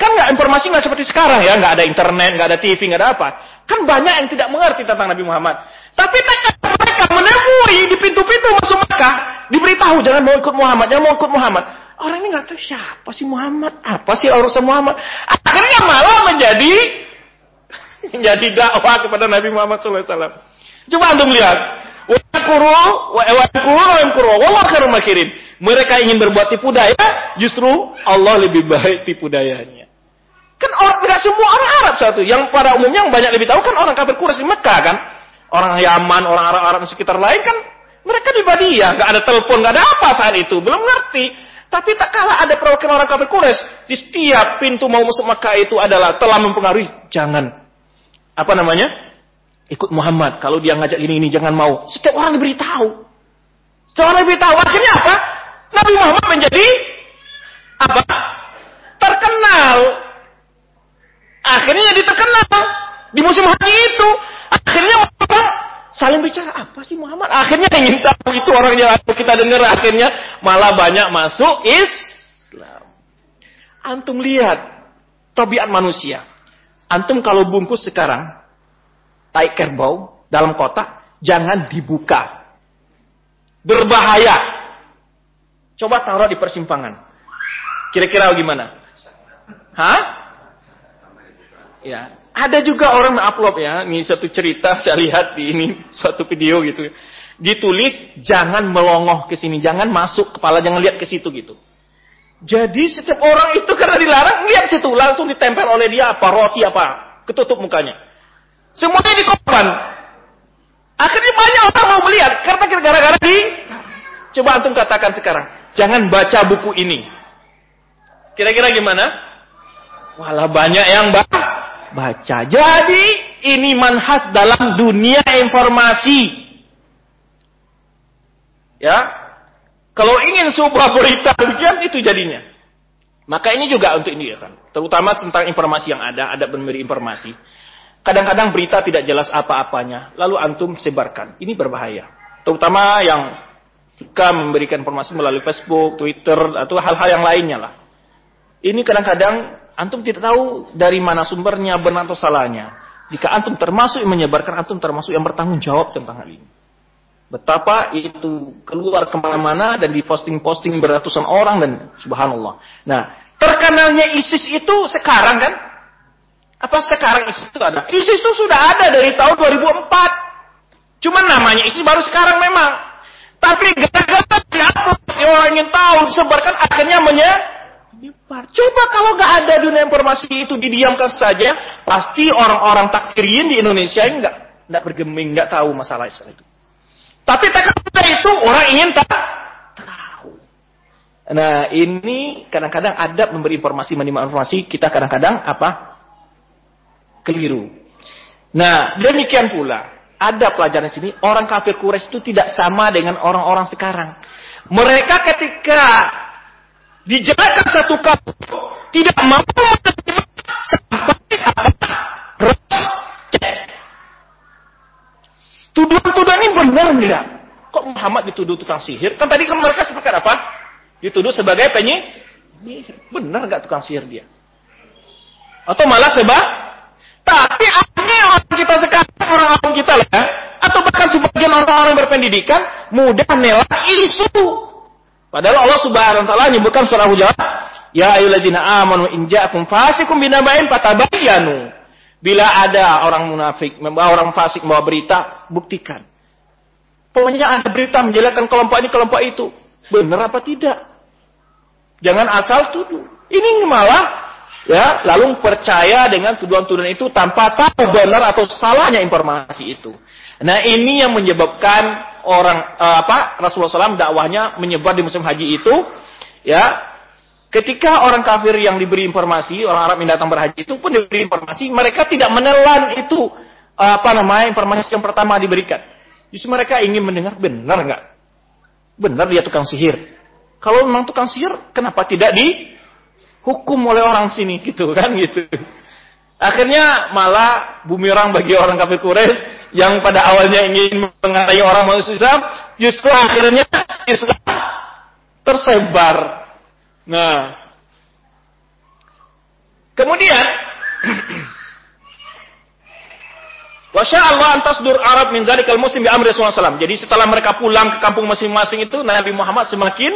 kan nggak informasi nggak seperti sekarang ya nggak ada internet nggak ada TV nggak ada apa kan banyak yang tidak mengerti tentang Nabi Muhammad tapi mereka menemui di pintu-pintu masuk Mekah diberitahu jangan mau ikut Muhammad jangan mau ikut Muhammad orang ini nggak tahu siapa sih Muhammad apa sih urusan Muhammad akhirnya malah menjadi jadi dakwah kepada Nabi Muhammad SAW. Coba antum lihat. Mereka ingin berbuat tipu daya, justru Allah lebih baik tipu dayanya. Kan orang tidak semua orang Arab satu. Yang pada umumnya yang banyak lebih tahu kan orang kafir Quraisy di Mekah kan. Orang Yaman, orang Arab-Arab sekitar lain kan mereka di Badia, nggak ada telepon, nggak ada apa saat itu, belum ngerti. Tapi tak kalah ada perwakilan orang kafir Quraisy di setiap pintu mau masuk Mekah itu adalah telah mempengaruhi. Jangan apa namanya? Ikut Muhammad. Kalau dia ngajak ini ini jangan mau. Setiap orang diberitahu. Setiap orang diberitahu. Akhirnya apa? Nabi Muhammad menjadi apa? Terkenal. Akhirnya jadi terkenal di musim haji itu. Akhirnya? Saling bicara apa sih Muhammad? Akhirnya ingin tahu itu orangnya kita dengar akhirnya malah banyak masuk Islam. Antum lihat tabiat manusia. Antum kalau bungkus sekarang, tai kerbau dalam kotak, jangan dibuka. Berbahaya. Coba taruh di persimpangan. Kira-kira gimana? Hah? Ya, ada juga orang upload ya, ini satu cerita saya lihat di ini suatu video gitu. Ditulis jangan melongoh ke sini, jangan masuk kepala, jangan lihat ke situ gitu. Jadi setiap orang itu karena dilarang, lihat situ langsung ditempel oleh dia apa roti apa, ketutup mukanya. Semuanya di korban. Akhirnya banyak orang mau melihat karena gara-gara di. Coba antum katakan sekarang, jangan baca buku ini. Kira-kira gimana? Walah banyak yang baca. Jadi ini manhaj dalam dunia informasi. Ya, kalau ingin sebuah berita demikian itu jadinya. Maka ini juga untuk ini ya kan. Terutama tentang informasi yang ada, ada memberi informasi. Kadang-kadang berita tidak jelas apa-apanya, lalu antum sebarkan. Ini berbahaya. Terutama yang suka memberikan informasi melalui Facebook, Twitter, atau hal-hal yang lainnya lah. Ini kadang-kadang antum tidak tahu dari mana sumbernya, benar atau salahnya. Jika antum termasuk yang menyebarkan, antum termasuk yang bertanggung jawab tentang hal ini. Betapa itu keluar ke mana-mana dan diposting-posting beratusan orang dan subhanallah. Nah, terkenalnya ISIS itu sekarang kan? Apa sekarang ISIS itu ada? ISIS itu sudah ada dari tahun 2004. Cuman namanya ISIS baru sekarang memang. Tapi gara-gara orang ingin tahu, disebarkan akhirnya menyebar. Coba kalau nggak ada dunia informasi itu didiamkan saja, pasti orang-orang takfirin di Indonesia nggak nggak bergeming, nggak tahu masalah itu. Tapi takabur itu orang ingin tak tahu. Nah ini kadang-kadang ada memberi informasi, menerima informasi, kita kadang-kadang apa? Keliru. Nah demikian pula, ada pelajaran di sini, orang kafir Quraisy itu tidak sama dengan orang-orang sekarang. Mereka ketika dijelaskan satu kaum tidak mampu menerima sampai apa? Tuduhan-tuduhan ini benar enggak? Kok Muhammad dituduh tukang sihir? Kan tadi kan mereka sepakat apa? Dituduh sebagai penyihir. Benar enggak tukang sihir dia? Atau malah sebab? Tapi akhirnya orang kita sekarang, orang-orang kita lah, ya, atau bahkan sebagian orang-orang berpendidikan, mudah nelak isu. Padahal Allah subhanahu wa ta'ala menyebutkan surah Hujarat, Ya ayyuhalladzina amanu in ja'akum fasikum binaba'in fatabayyanu. Bila ada orang munafik, membawa orang fasik membawa berita, buktikan. Pokoknya ada berita menjelaskan kelompok ini, kelompok itu. Benar apa tidak? Jangan asal tuduh. Ini malah ya lalu percaya dengan tuduhan-tuduhan itu tanpa tahu benar atau salahnya informasi itu. Nah ini yang menyebabkan orang uh, apa Rasulullah SAW dakwahnya menyebar di musim haji itu ya. Ketika orang kafir yang diberi informasi orang Arab yang datang berhaji itu pun diberi informasi mereka tidak menelan itu uh, apa namanya informasi yang pertama diberikan. Justru mereka ingin mendengar benar nggak? Benar dia tukang sihir. Kalau memang tukang sihir kenapa tidak dihukum oleh orang sini? Gitu kan gitu akhirnya malah bumerang bagi orang kafir Quraisy yang pada awalnya ingin mengatai orang masuk Islam justru akhirnya Islam tersebar Nah, kemudian Wasya Allah antas dur Arab min kalau muslim bi amri Rasulullah Jadi setelah mereka pulang ke kampung masing-masing itu Nabi Muhammad semakin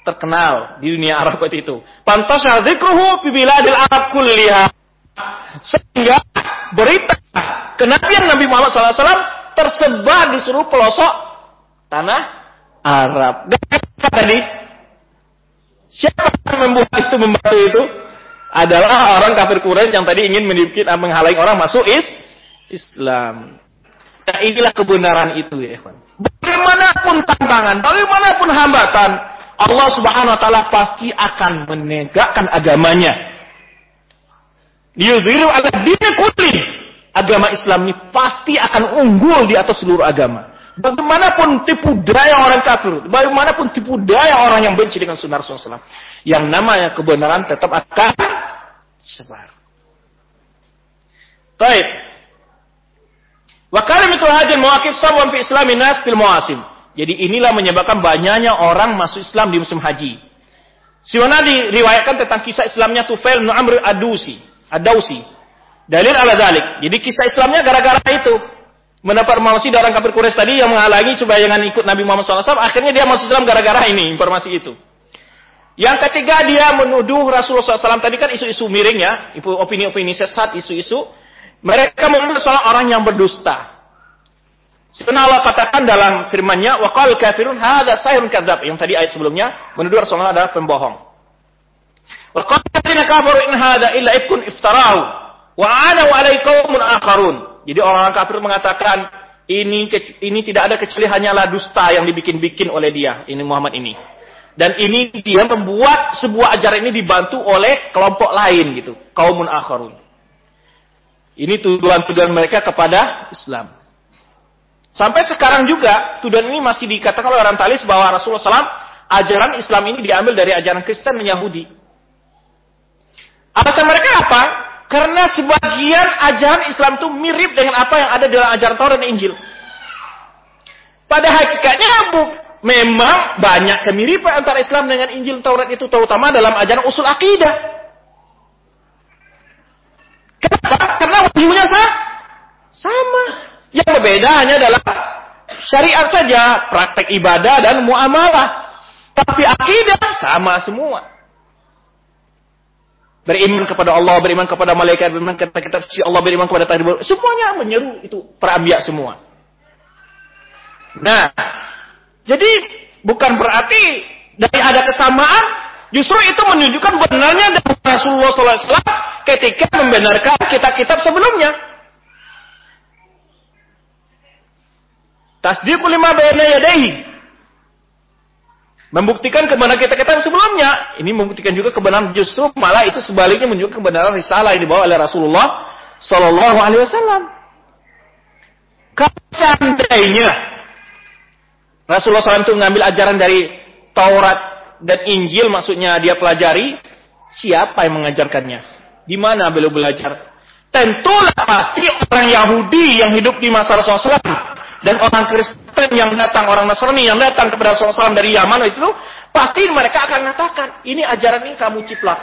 terkenal di dunia Arab itu. Pantas dzikruhu fi biladil Arab kulliha. Sehingga berita kenabian Nabi Muhammad SAW tersebar di seluruh pelosok tanah Arab. Dan tadi Siapa yang membuat itu membantu itu? Adalah orang kafir Quraisy yang tadi ingin meniupkan menghalangi orang masuk is Islam. Nah inilah kebenaran itu ya ikhwan. Bagaimanapun tantangan, bagaimanapun hambatan, Allah Subhanahu wa taala pasti akan menegakkan agamanya. Yudhiru ala dini kulli. Agama Islam ini pasti akan unggul di atas seluruh agama. Bagaimanapun tipu daya orang kafir, bagaimanapun tipu daya orang yang benci dengan sunnah Rasulullah SAW, yang namanya kebenaran tetap akan sebar. Baik. Wa kalimatu hadil mawaqif sabwan fi islami nas fil mawasim. Jadi inilah menyebabkan banyaknya orang masuk Islam di musim haji. Siwana diriwayatkan tentang kisah Islamnya Tufail bin Amr Ad-Dusi, Ad-Dausi. Dalil ala dalik. Jadi kisah Islamnya gara-gara itu mendapat informasi dari orang kafir Quraisy tadi yang menghalangi supaya jangan ikut Nabi Muhammad SAW. Akhirnya dia masuk Islam gara-gara ini informasi itu. Yang ketiga dia menuduh Rasulullah SAW tadi kan isu-isu miring ya, opini-opini sesat, isu-isu. Mereka menuduh seorang orang yang berdusta. Sebenarnya Allah katakan dalam firman-Nya, "Wa kafirun sahirun kadzab." Yang tadi ayat sebelumnya menuduh Rasulullah adalah pembohong. Qala kafaru in illa ikun iftarahu wa ana wa alaikum akharun. Jadi orang-orang kafir mengatakan ini ini tidak ada kecuali hanyalah dusta yang dibikin-bikin oleh dia, ini Muhammad ini. Dan ini dia membuat sebuah ajaran ini dibantu oleh kelompok lain gitu, kaumun akharun. Ini tuduhan-tuduhan mereka kepada Islam. Sampai sekarang juga tuduhan ini masih dikatakan oleh orang talis bahwa Rasulullah SAW ajaran Islam ini diambil dari ajaran Kristen dan Yahudi. Alasan mereka apa? Karena sebagian ajaran Islam itu mirip dengan apa yang ada dalam ajaran Taurat dan Injil. Pada hakikatnya memang banyak kemiripan antara Islam dengan Injil Taurat itu terutama dalam ajaran usul akidah. Kenapa? Karena wahyunya sah? sama. Yang berbeda hanya adalah syariat saja, praktek ibadah dan muamalah. Tapi akidah sama semua. Beriman kepada Allah, beriman kepada malaikat, beriman kepada kitab suci Allah, beriman kepada takdir. Semuanya menyeru itu para semua. Nah, jadi bukan berarti dari ada kesamaan, justru itu menunjukkan benarnya dari Rasulullah SAW ketika membenarkan kitab-kitab sebelumnya. Tasdiqul lima bayna yadayhi Membuktikan kebenaran kita-kita sebelumnya. Ini membuktikan juga kebenaran justru malah itu sebaliknya menunjukkan kebenaran risalah yang dibawa oleh Rasulullah Sallallahu Alaihi Wasallam. Kalau seandainya Rasulullah SAW itu mengambil ajaran dari Taurat dan Injil, maksudnya dia pelajari, siapa yang mengajarkannya? Di mana beliau belajar? Tentulah pasti orang Yahudi yang hidup di masa Rasulullah SAW dan orang Kristen yang datang, orang Nasrani yang datang kepada Rasulullah SAW dari Yaman itu, pasti mereka akan mengatakan, ini ajaran ini kamu ciplak.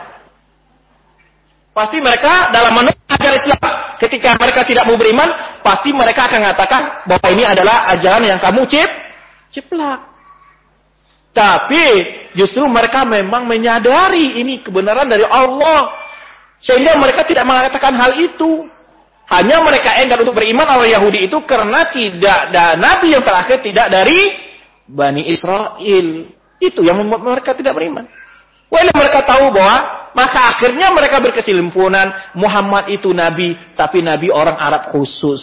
Pasti mereka dalam menurut ajaran Islam, ketika mereka tidak mau beriman, pasti mereka akan mengatakan bahwa ini adalah ajaran yang kamu cip, ciplak. Tapi justru mereka memang menyadari ini kebenaran dari Allah. Sehingga mereka tidak mengatakan hal itu. Hanya mereka enggan untuk beriman oleh Yahudi itu karena tidak ada nabi yang terakhir tidak dari Bani Israel. Itu yang membuat mereka tidak beriman. Walaupun mereka tahu bahwa Maka akhirnya mereka berkesimpulan Muhammad itu nabi, tapi nabi orang Arab khusus.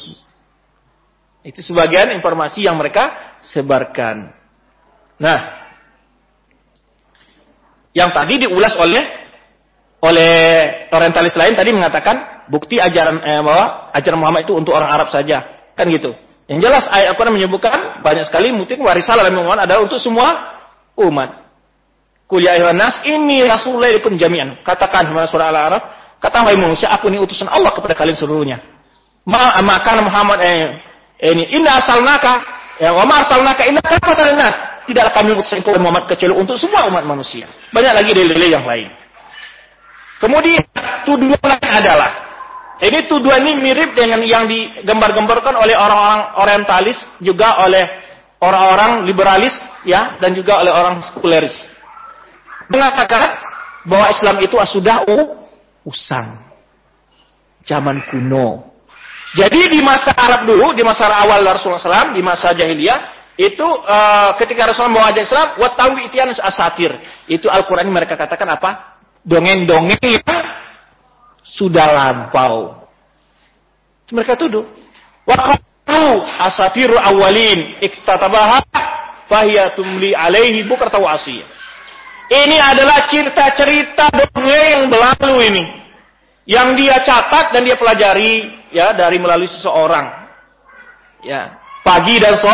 Itu sebagian informasi yang mereka sebarkan. Nah, yang tadi diulas oleh oleh orientalis lain tadi mengatakan bukti ajaran eh, bahwa ajaran Muhammad itu untuk orang Arab saja, kan gitu. Yang jelas ayat Al-Quran menyebutkan banyak sekali mungkin warisan dalam Muhammad adalah untuk semua umat. Kuliah ya nas ini Rasulullah ikut jami'an. Katakan kepada surah Al-Araf, kata wahai manusia, aku ini utusan Allah kepada kalian seluruhnya. Ma maka Muhammad eh, ini inna asalnaka ya wa ma asalnaka illa kafatan nas. Tidaklah kami utus engkau Muhammad kecuali untuk semua umat manusia. Banyak lagi dalil yang lain. Kemudian tuduhan adalah ini tuduhan ini mirip dengan yang digembar-gemborkan oleh orang-orang orientalis, juga oleh orang-orang liberalis, ya, dan juga oleh orang sekuleris. Mengatakan bahwa Islam itu sudah usang. Zaman kuno. Jadi di masa Arab dulu, di masa awal Rasulullah SAW, di masa jahiliyah, itu uh, ketika Rasulullah membawa Islam, watawi itian asatir. Itu Al-Quran mereka katakan apa? Dongeng-dongeng yang sudah lampau. Mereka tuduh. Waqalu asatiru awalin iktatabaha fahiya tumli alaihi bukrata Ini adalah cerita-cerita dongeng yang berlalu ini. Yang dia catat dan dia pelajari ya dari melalui seseorang. Ya, pagi dan so,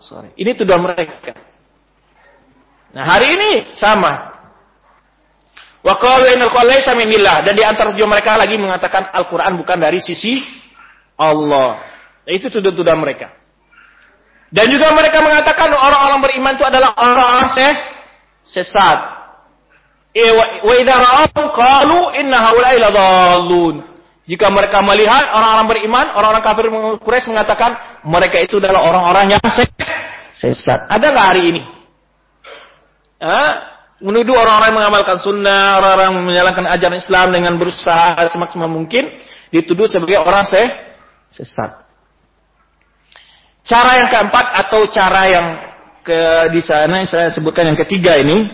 sore. Ini tuduhan mereka. Nah, hari ini sama. Wa qalu inal laysa minillah dan di antara tujuh mereka lagi mengatakan Al-Qur'an bukan dari sisi Allah. Itu tuduh-tuduh mereka. Dan juga mereka mengatakan orang-orang beriman itu adalah orang-orang sesat. Eh, wa idza qalu inna haula'i ladallun. Jika mereka melihat orang-orang beriman, orang-orang kafir Quraisy mengatakan mereka itu adalah orang-orang yang sesat. Ada nggak hari ini? Hah? Menuduh orang-orang yang mengamalkan sunnah, orang-orang yang menjalankan ajaran Islam dengan berusaha semaksimal mungkin, dituduh sebagai orang se sesat. Cara yang keempat atau cara yang ke di sana saya sebutkan yang ketiga ini,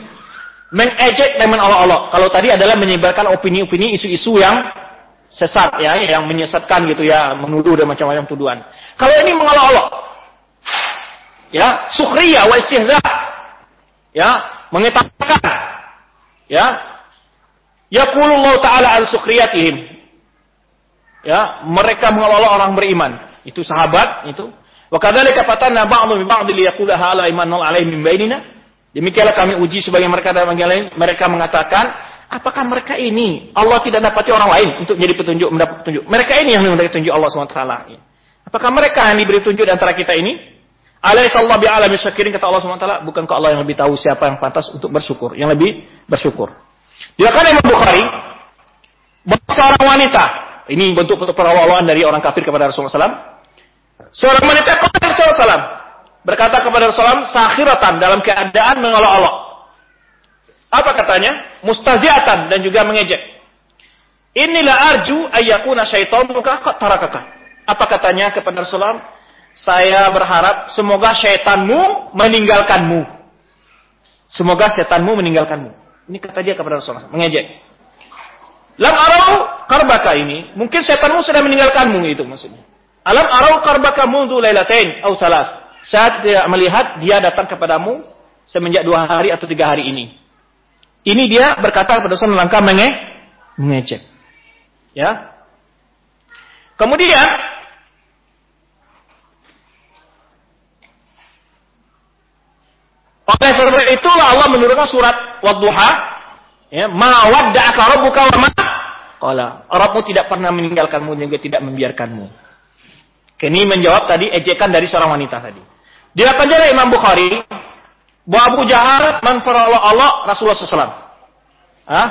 mengejek teman Allah-Allah. Kalau tadi adalah menyebarkan opini-opini isu-isu yang sesat ya, yang menyesatkan gitu ya, menuduh dan macam-macam tuduhan. Kalau ini mengolok-olok, ya, sukhriya wa istihza, ya, mengetakan ya. Yaqulullah taala al sukriyatihim. Ya. Mereka mengelola orang beriman. Itu sahabat itu. Wa kadzalika fatanna ba'dhu bi ba'd liyaqula hala imanul alaihim min bainina. Demikianlah kami uji sebagai mereka dan lain. Mereka mengatakan apakah mereka ini Allah tidak dapati orang lain untuk jadi petunjuk mendapat petunjuk? Mereka ini yang mendapat petunjuk Allah SWT. Apakah mereka yang diberi petunjuk di antara kita ini Alaihissallahu bi'alami syakirin kata Allah SWT, bukankah Allah yang lebih tahu siapa yang pantas untuk bersyukur, yang lebih bersyukur. Dia kan Imam Bukhari, seorang wanita, ini bentuk perawalan dari orang kafir kepada Rasulullah SAW. Seorang wanita kepada Rasulullah SAW berkata kepada Rasulullah SAW, sakhiratan dalam keadaan mengolok-olok. Apa katanya? Mustaziatan dan juga mengejek. Inilah arju ayyakuna syaitanuka tarakaka. Apa katanya kepada Rasulullah? Saya berharap semoga syaitanmu meninggalkanmu. Semoga syaitanmu meninggalkanmu. Ini kata dia kepada Rasulullah, mengejek. Lam arau karbaka ini, mungkin syaitanmu sudah meninggalkanmu itu maksudnya. Alam arau karbaka mundu lailatain au salas. Saya tidak melihat dia datang kepadamu semenjak dua hari atau tiga hari ini. Ini dia berkata kepada Rasulullah langkah menge mengejek. Ya. Kemudian Oleh sebab itulah Allah menurunkan surat Wadduha, ya, ma wadda'aka rabbuka wa ma. Rabbmu tidak pernah meninggalkanmu juga tidak membiarkanmu. Ini menjawab tadi ejekan dari seorang wanita tadi. Dia akan jadi Imam Bukhari bahwa Abu Jahal Allah Rasulullah SAW. Hah?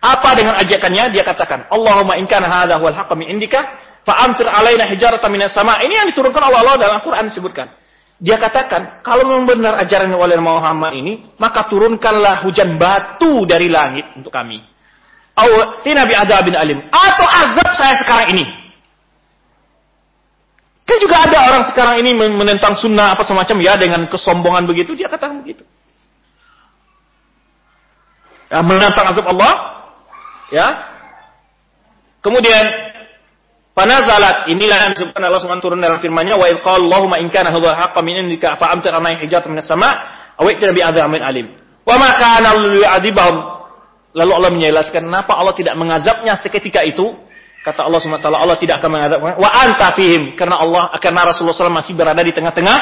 Apa dengan ajakannya? Dia katakan, Allahumma in kana hadha huwal haqqa indika fa amtir alaina hijaratan minas sama. Ini yang diturunkan oleh Allah dalam Al-Qur'an disebutkan. Dia katakan, kalau memang benar ajaran oleh Muhammad ini, maka turunkanlah hujan batu dari langit untuk kami. Nabi bin alim. Atau azab saya sekarang ini. Kan juga ada orang sekarang ini menentang sunnah apa semacam ya dengan kesombongan begitu dia katakan begitu. Ya, menentang azab Allah Ya. Kemudian Panazalat inilah yang disebutkan Allah SWT turun dalam firman-Nya wa idqala Allahumma in kana hadzal haqqan min indika fa amtir alaihim hijatan minas sama' aw i'tina bi adzabin alim. Wa ma kana liyu'adzibahum. Lalu Allah menjelaskan kenapa Allah tidak mengazabnya seketika itu. Kata Allah SWT, Allah tidak akan mengazab. Wa anta fihim. Karena Allah, karena Rasulullah SAW masih berada di tengah-tengah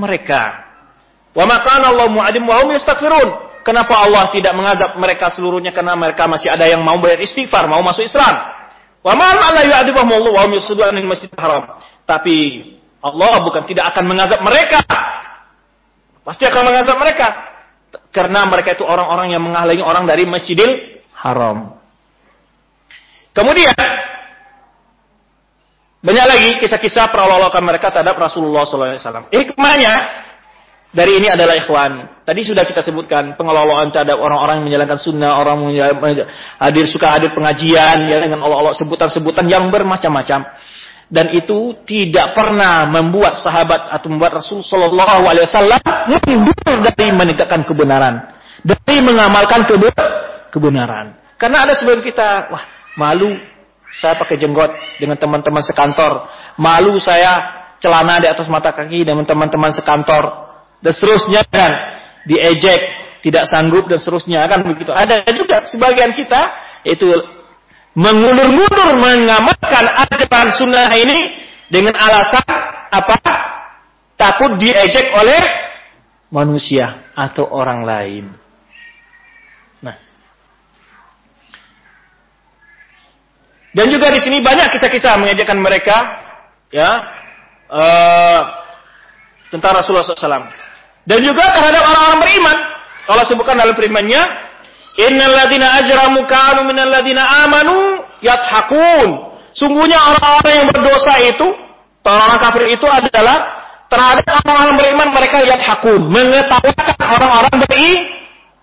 mereka. Wa ma kana Allah mu'adim wa hum yastaghfirun. Kenapa Allah tidak mengazab mereka seluruhnya? Karena mereka masih ada yang mau bayar istighfar, mau masuk Islam. Wa ma la yu'adzibahum Allah wa hum haram. Tapi Allah bukan tidak akan mengazab mereka. Pasti akan mengazab mereka. Karena mereka itu orang-orang yang menghalangi orang dari Masjidil Haram. Kemudian banyak lagi kisah-kisah perolok-olokan mereka terhadap Rasulullah SAW. Hikmahnya dari ini adalah ikhwan. Tadi sudah kita sebutkan pengelolaan terhadap orang-orang yang menjalankan sunnah, orang yang hadir suka hadir pengajian ya dengan Allah-Allah sebutan-sebutan yang bermacam-macam. Dan itu tidak pernah membuat sahabat atau membuat Rasul Shallallahu Alaihi Wasallam mundur dari menegakkan kebenaran, dari mengamalkan kebenaran. Karena ada sebelum kita, wah malu saya pakai jenggot dengan teman-teman sekantor, malu saya celana di atas mata kaki dengan teman-teman sekantor, dan seterusnya kan diejek, tidak sanggup dan seterusnya kan begitu. Ada juga sebagian kita itu mengulur-ngulur mengamalkan ajaran sunnah ini dengan alasan apa? Takut diejek oleh manusia atau orang lain. Nah. Dan juga di sini banyak kisah-kisah mengejekan mereka ya uh, tentang Rasulullah SAW. Dan juga terhadap orang-orang beriman. Allah sebutkan dalam firman-Nya, "Innal ladzina ajramu kanu minal ladzina amanu yathakun." Sungguhnya orang-orang yang berdosa itu, orang kafir itu adalah terhadap orang-orang beriman mereka yathakun, mengetawakan orang-orang beriman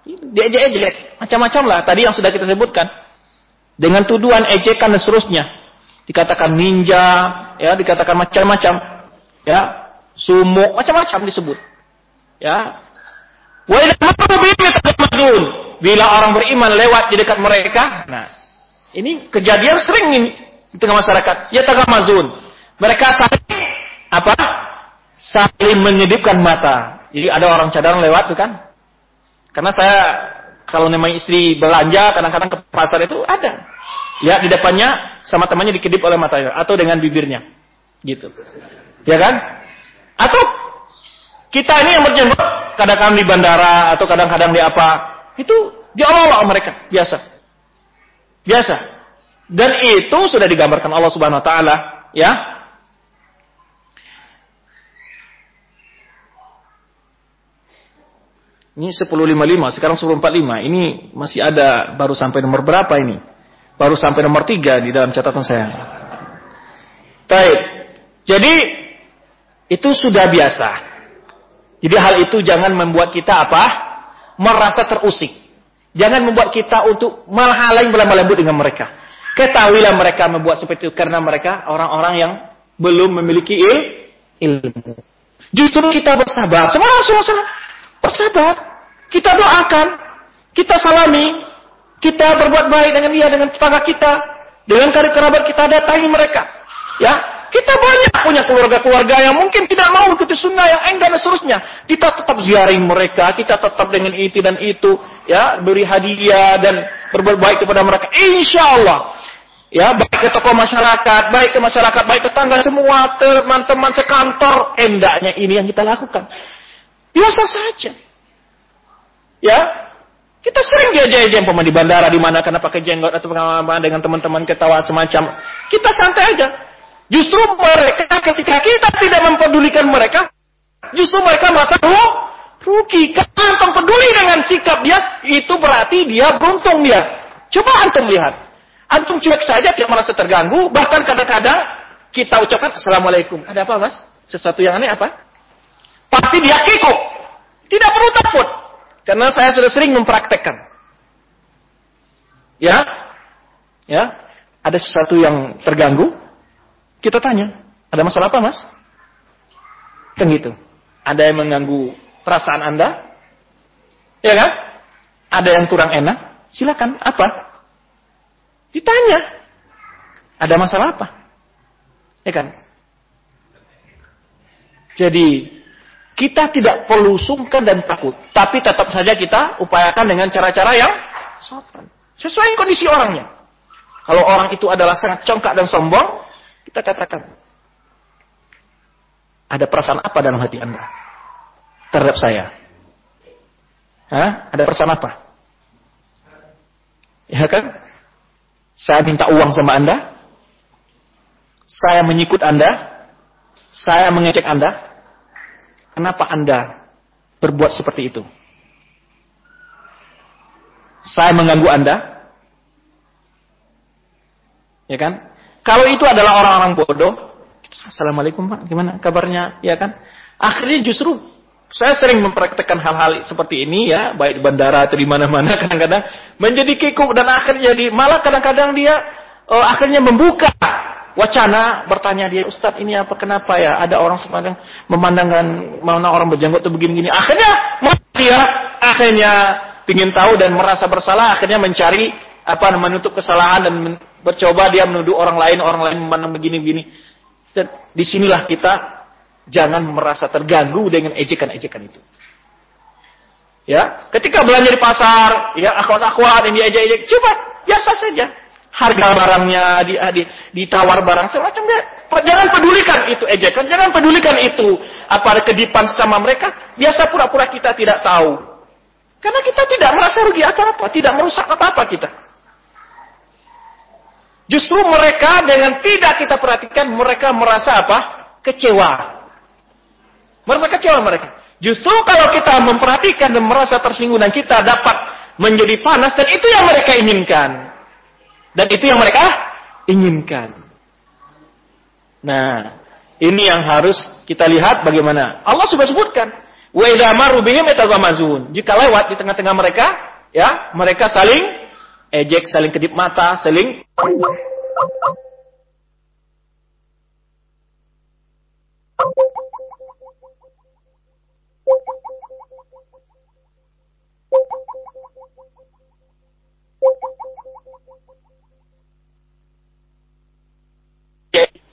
diejek-ejek, macam-macam lah tadi yang sudah kita sebutkan. Dengan tuduhan ejekan dan seterusnya. Dikatakan ninja, ya, dikatakan macam-macam. Ya, sumuk, macam-macam disebut. Ya. Wa Bila orang beriman lewat di dekat mereka, nah, ini kejadian sering ini di tengah masyarakat. Ya tagamazun. Mereka saling apa? Saling menyedipkan mata. Jadi ada orang cadang lewat tuh kan. Karena saya kalau namanya istri belanja kadang-kadang ke pasar itu ada. Ya di depannya sama temannya dikedip oleh matanya atau dengan bibirnya. Gitu. Ya kan? Atau kita ini yang berjenggot kadang-kadang di bandara atau kadang-kadang di apa, itu diolok mereka, biasa. Biasa. Dan itu sudah digambarkan Allah Subhanahu wa taala, ya. Ini 1055, sekarang 1045. Ini masih ada baru sampai nomor berapa ini? Baru sampai nomor 3 di dalam catatan saya. Baik. Jadi itu sudah biasa. Jadi hal itu jangan membuat kita apa? Merasa terusik. Jangan membuat kita untuk malah lain lembut dengan mereka. Ketahuilah mereka membuat seperti itu karena mereka orang-orang yang belum memiliki il ilmu. Justru kita bersabar. Sama Rasulullah bersabar. Kita doakan, kita salami, kita berbuat baik dengan dia, dengan tetangga kita, dengan karib kerabat kita datangi mereka. Ya, kita banyak punya keluarga-keluarga yang mungkin tidak mau ikuti sunnah yang enggan dan seterusnya. Kita tetap ziarahin mereka, kita tetap dengan itu dan itu, ya beri hadiah dan berbuat baik kepada mereka. Insya Allah, ya baik ke tokoh masyarakat, baik ke masyarakat, baik tetangga semua, teman-teman sekantor, endaknya ini yang kita lakukan. Biasa saja. Ya, kita sering diajak-ajak pemain di bandara di mana karena pakai jenggot atau pengalaman dengan teman-teman ketawa semacam. Kita santai aja. Justru mereka ketika kita tidak mempedulikan mereka, justru mereka merasa oh, rugi. Karena antum peduli dengan sikap dia, itu berarti dia beruntung dia. Coba antum lihat. Antum cuek saja tidak merasa terganggu, bahkan kadang-kadang kita ucapkan Assalamualaikum. Ada apa mas? Sesuatu yang aneh apa? Pasti dia kikuk. Tidak perlu takut. Karena saya sudah sering mempraktekkan. Ya, ya, ada sesuatu yang terganggu, kita tanya, ada masalah apa mas? Kan gitu. Ada yang mengganggu perasaan Anda? Ya kan? Ada yang kurang enak? Silakan. Apa? Ditanya. Ada masalah apa? Ya kan? Jadi kita tidak perlu sungkan dan takut, tapi tetap saja kita upayakan dengan cara-cara yang sopan. Sesuai kondisi orangnya. Kalau orang itu adalah sangat congkak dan sombong, kita katakan, ada perasaan apa dalam hati Anda terhadap saya? Hah? Ada perasaan apa? Ya kan? Saya minta uang sama Anda? Saya menyikut Anda? Saya mengecek Anda? Kenapa Anda berbuat seperti itu? Saya mengganggu Anda? Ya kan? Kalau itu adalah orang-orang bodoh, Assalamualaikum Pak, gimana kabarnya? Ya kan? Akhirnya justru saya sering mempraktekkan hal-hal seperti ini ya, baik di bandara atau di mana-mana kadang-kadang menjadi kikuk dan akhirnya jadi malah kadang-kadang dia uh, akhirnya membuka wacana bertanya dia Ustadz ini apa? Kenapa ya? Ada orang semacam memandangkan mana orang berjanggut itu begini-gini. Akhirnya dia akhirnya ingin tahu dan merasa bersalah akhirnya mencari apa menutup kesalahan dan bercoba dia menuduh orang lain orang lain memandang begini-begini di sinilah kita jangan merasa terganggu dengan ejekan-ejekan itu ya ketika belanja di pasar ya akhwat-akhwat yang diejek-ejek coba biasa saja harga barangnya, di, di, ditawar barang semacam dia. Jangan pedulikan itu ejekan, jangan pedulikan itu apa kedipan sama mereka. Biasa pura-pura kita tidak tahu. Karena kita tidak merasa rugi apa-apa, tidak merusak apa-apa kita. Justru mereka dengan tidak kita perhatikan, mereka merasa apa? Kecewa. Merasa kecewa mereka. Justru kalau kita memperhatikan dan merasa tersinggung dan kita dapat menjadi panas dan itu yang mereka inginkan. Dan itu yang mereka inginkan. Nah, ini yang harus kita lihat bagaimana. Allah sudah sebutkan. Wa idza Jika lewat di tengah-tengah mereka, ya, mereka saling ejek, saling kedip mata, saling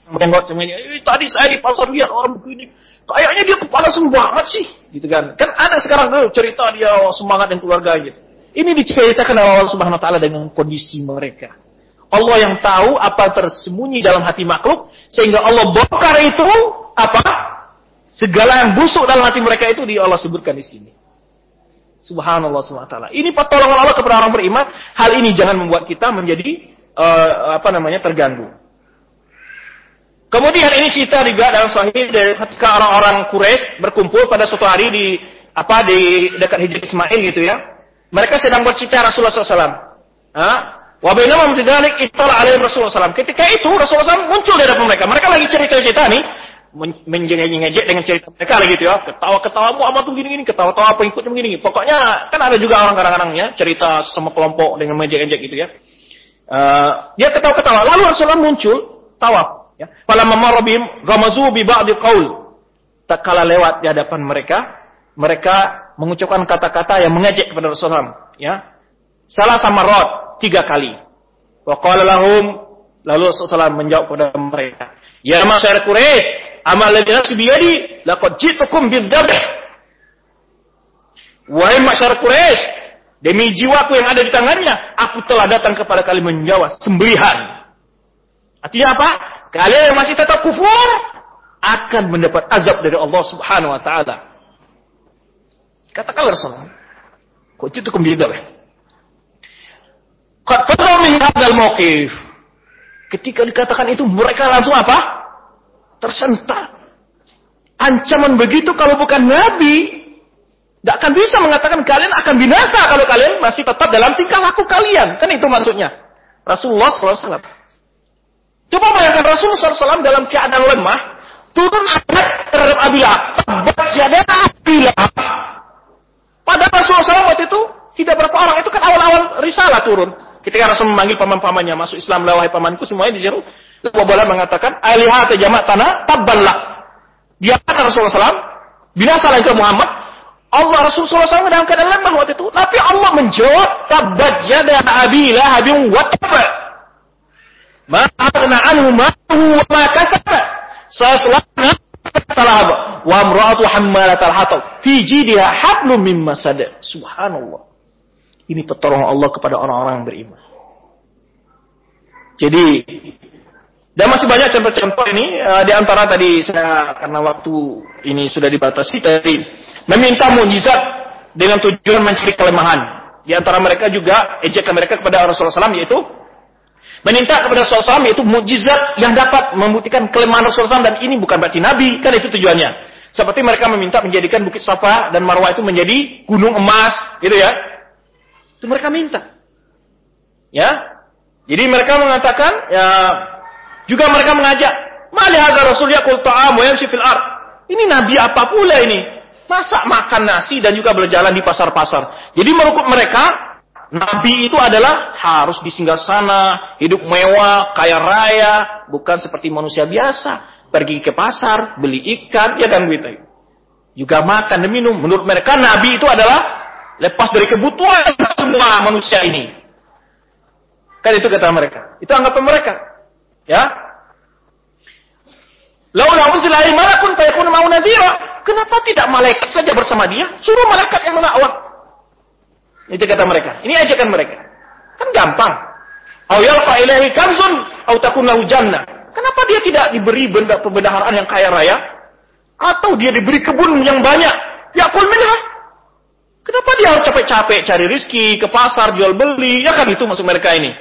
menengok semuanya, eh, tadi saya di pasar lihat orang begini, kayaknya dia kepala banget sih, gitu kan. Kan ada sekarang tuh cerita dia semangat dan keluarga gitu. Ini diceritakan oleh Allah Subhanahu wa taala dengan kondisi mereka. Allah yang tahu apa tersembunyi dalam hati makhluk sehingga Allah bongkar itu apa? Segala yang busuk dalam hati mereka itu di Allah sebutkan di sini. Subhanallah subhanahu wa taala. Ini pertolongan Allah kepada orang beriman. Hal ini jangan membuat kita menjadi uh, apa namanya terganggu. Kemudian ini cerita juga dalam sahih dari ketika orang-orang Quraisy berkumpul pada suatu hari di apa di dekat Hijr Ismail gitu ya. Mereka sedang bercerita Rasulullah SAW. Wa bainama dzalik ittala alaihi Rasulullah SAW. Ketika itu Rasulullah SAW muncul di hadapan mereka. Mereka lagi cerita-cerita nih menjengek-jengek dengan cerita mereka lagi gitu ya. Ketawa-ketawa Muhammad tuh gini-gini, ketawa-tawa pengikutnya begini. Pokoknya kan ada juga orang kadang-kadang ya cerita sama kelompok dengan mejek-ejek gitu ya. Uh, dia ketawa-ketawa. Lalu Rasulullah muncul tawaf. Ya. Fala mamarabim ramazu bi ba'di qaul. Tak kala lewat di hadapan mereka, mereka mengucapkan kata-kata yang mengejek kepada Rasulullah. Ya. Salah sama rot tiga kali. Wa qala lahum lalu Rasulullah menjawab kepada mereka, "Ya masyarakat Quraisy, amal ladzi nafsi biyadi laqad jitukum bidzabh." Wahai masyarakat Quraisy, demi jiwaku yang ada di tangannya, aku telah datang kepada kalian menjawab sembelihan. Artinya apa? Kalian yang masih tetap kufur akan mendapat azab dari Allah Subhanahu wa taala. Katakan Rasulullah. Itu kembali Qad fadru min hadzal mauqif. Ketika dikatakan itu mereka langsung apa? Tersentak. Ancaman begitu kalau bukan nabi, tidak akan bisa mengatakan kalian akan binasa kalau kalian masih tetap dalam tingkah laku kalian. Kan itu maksudnya. Rasulullah SAW. Coba bayangkan Rasulullah SAW dalam keadaan lemah, turun ayat terhadap Abi Lahab. Tabat yada Padahal Rasulullah SAW waktu itu tidak berapa orang. Itu kan awal-awal risalah turun. Ketika Rasul memanggil paman-pamannya masuk Islam, wahai pamanku semuanya dijeru. Lalu Bola mengatakan, Alihat jamak tanah tabballah. Dia kata Rasulullah SAW, binasa lagi Muhammad. Allah Rasulullah SAW dalam keadaan lemah waktu itu. Tapi Allah menjawab, tabat yada Abi Lahabin wa Ma aghna anhu ma'ahu wa ma kasaba. Seselahnya telah wa imra'atu hammalatal hatab fi jidha hablum min masad. Subhanallah. Ini pertolongan Allah kepada orang-orang yang beriman. Jadi dan masih banyak contoh-contoh ini uh, di antara tadi saya karena waktu ini sudah dibatasi tadi meminta mujizat dengan tujuan mencari kelemahan. Di antara mereka juga ejekan mereka kepada Rasulullah SAW yaitu meminta kepada Rasulullah SAW yaitu mujizat yang dapat membuktikan kelemahan Rasulullah SAW dan ini bukan berarti Nabi kan itu tujuannya. Seperti mereka meminta menjadikan Bukit Safa dan Marwah itu menjadi gunung emas, gitu ya. Itu mereka minta. Ya. Jadi mereka mengatakan ya juga mereka mengajak, "Mali hadza rasul yaqul ta'am wa yamshi fil ard." Ini nabi apa pula ini? Masa makan nasi dan juga berjalan di pasar-pasar. Jadi menurut mereka, nabi itu adalah harus disinggah sana, hidup mewah, kaya raya, bukan seperti manusia biasa. Pergi ke pasar, beli ikan, ya kan begitu. Juga makan dan minum. Menurut mereka nabi itu adalah lepas dari kebutuhan semua manusia ini. Kan itu kata mereka. Itu anggapan mereka. Ya. Laula ilaihi malakun fayakunu mau nadhira. Kenapa tidak malaikat saja bersama dia? Suruh malaikat yang mendakwah. Itu kata mereka. Ini ajakan mereka. Kan gampang. Au yalqa kanzun au jannah. Kenapa dia tidak diberi benda perbendaharaan yang kaya raya? Atau dia diberi kebun yang banyak? Ya minha. Kenapa dia harus capek-capek cari rizki, ke pasar, jual beli? Ya kan itu maksud mereka ini.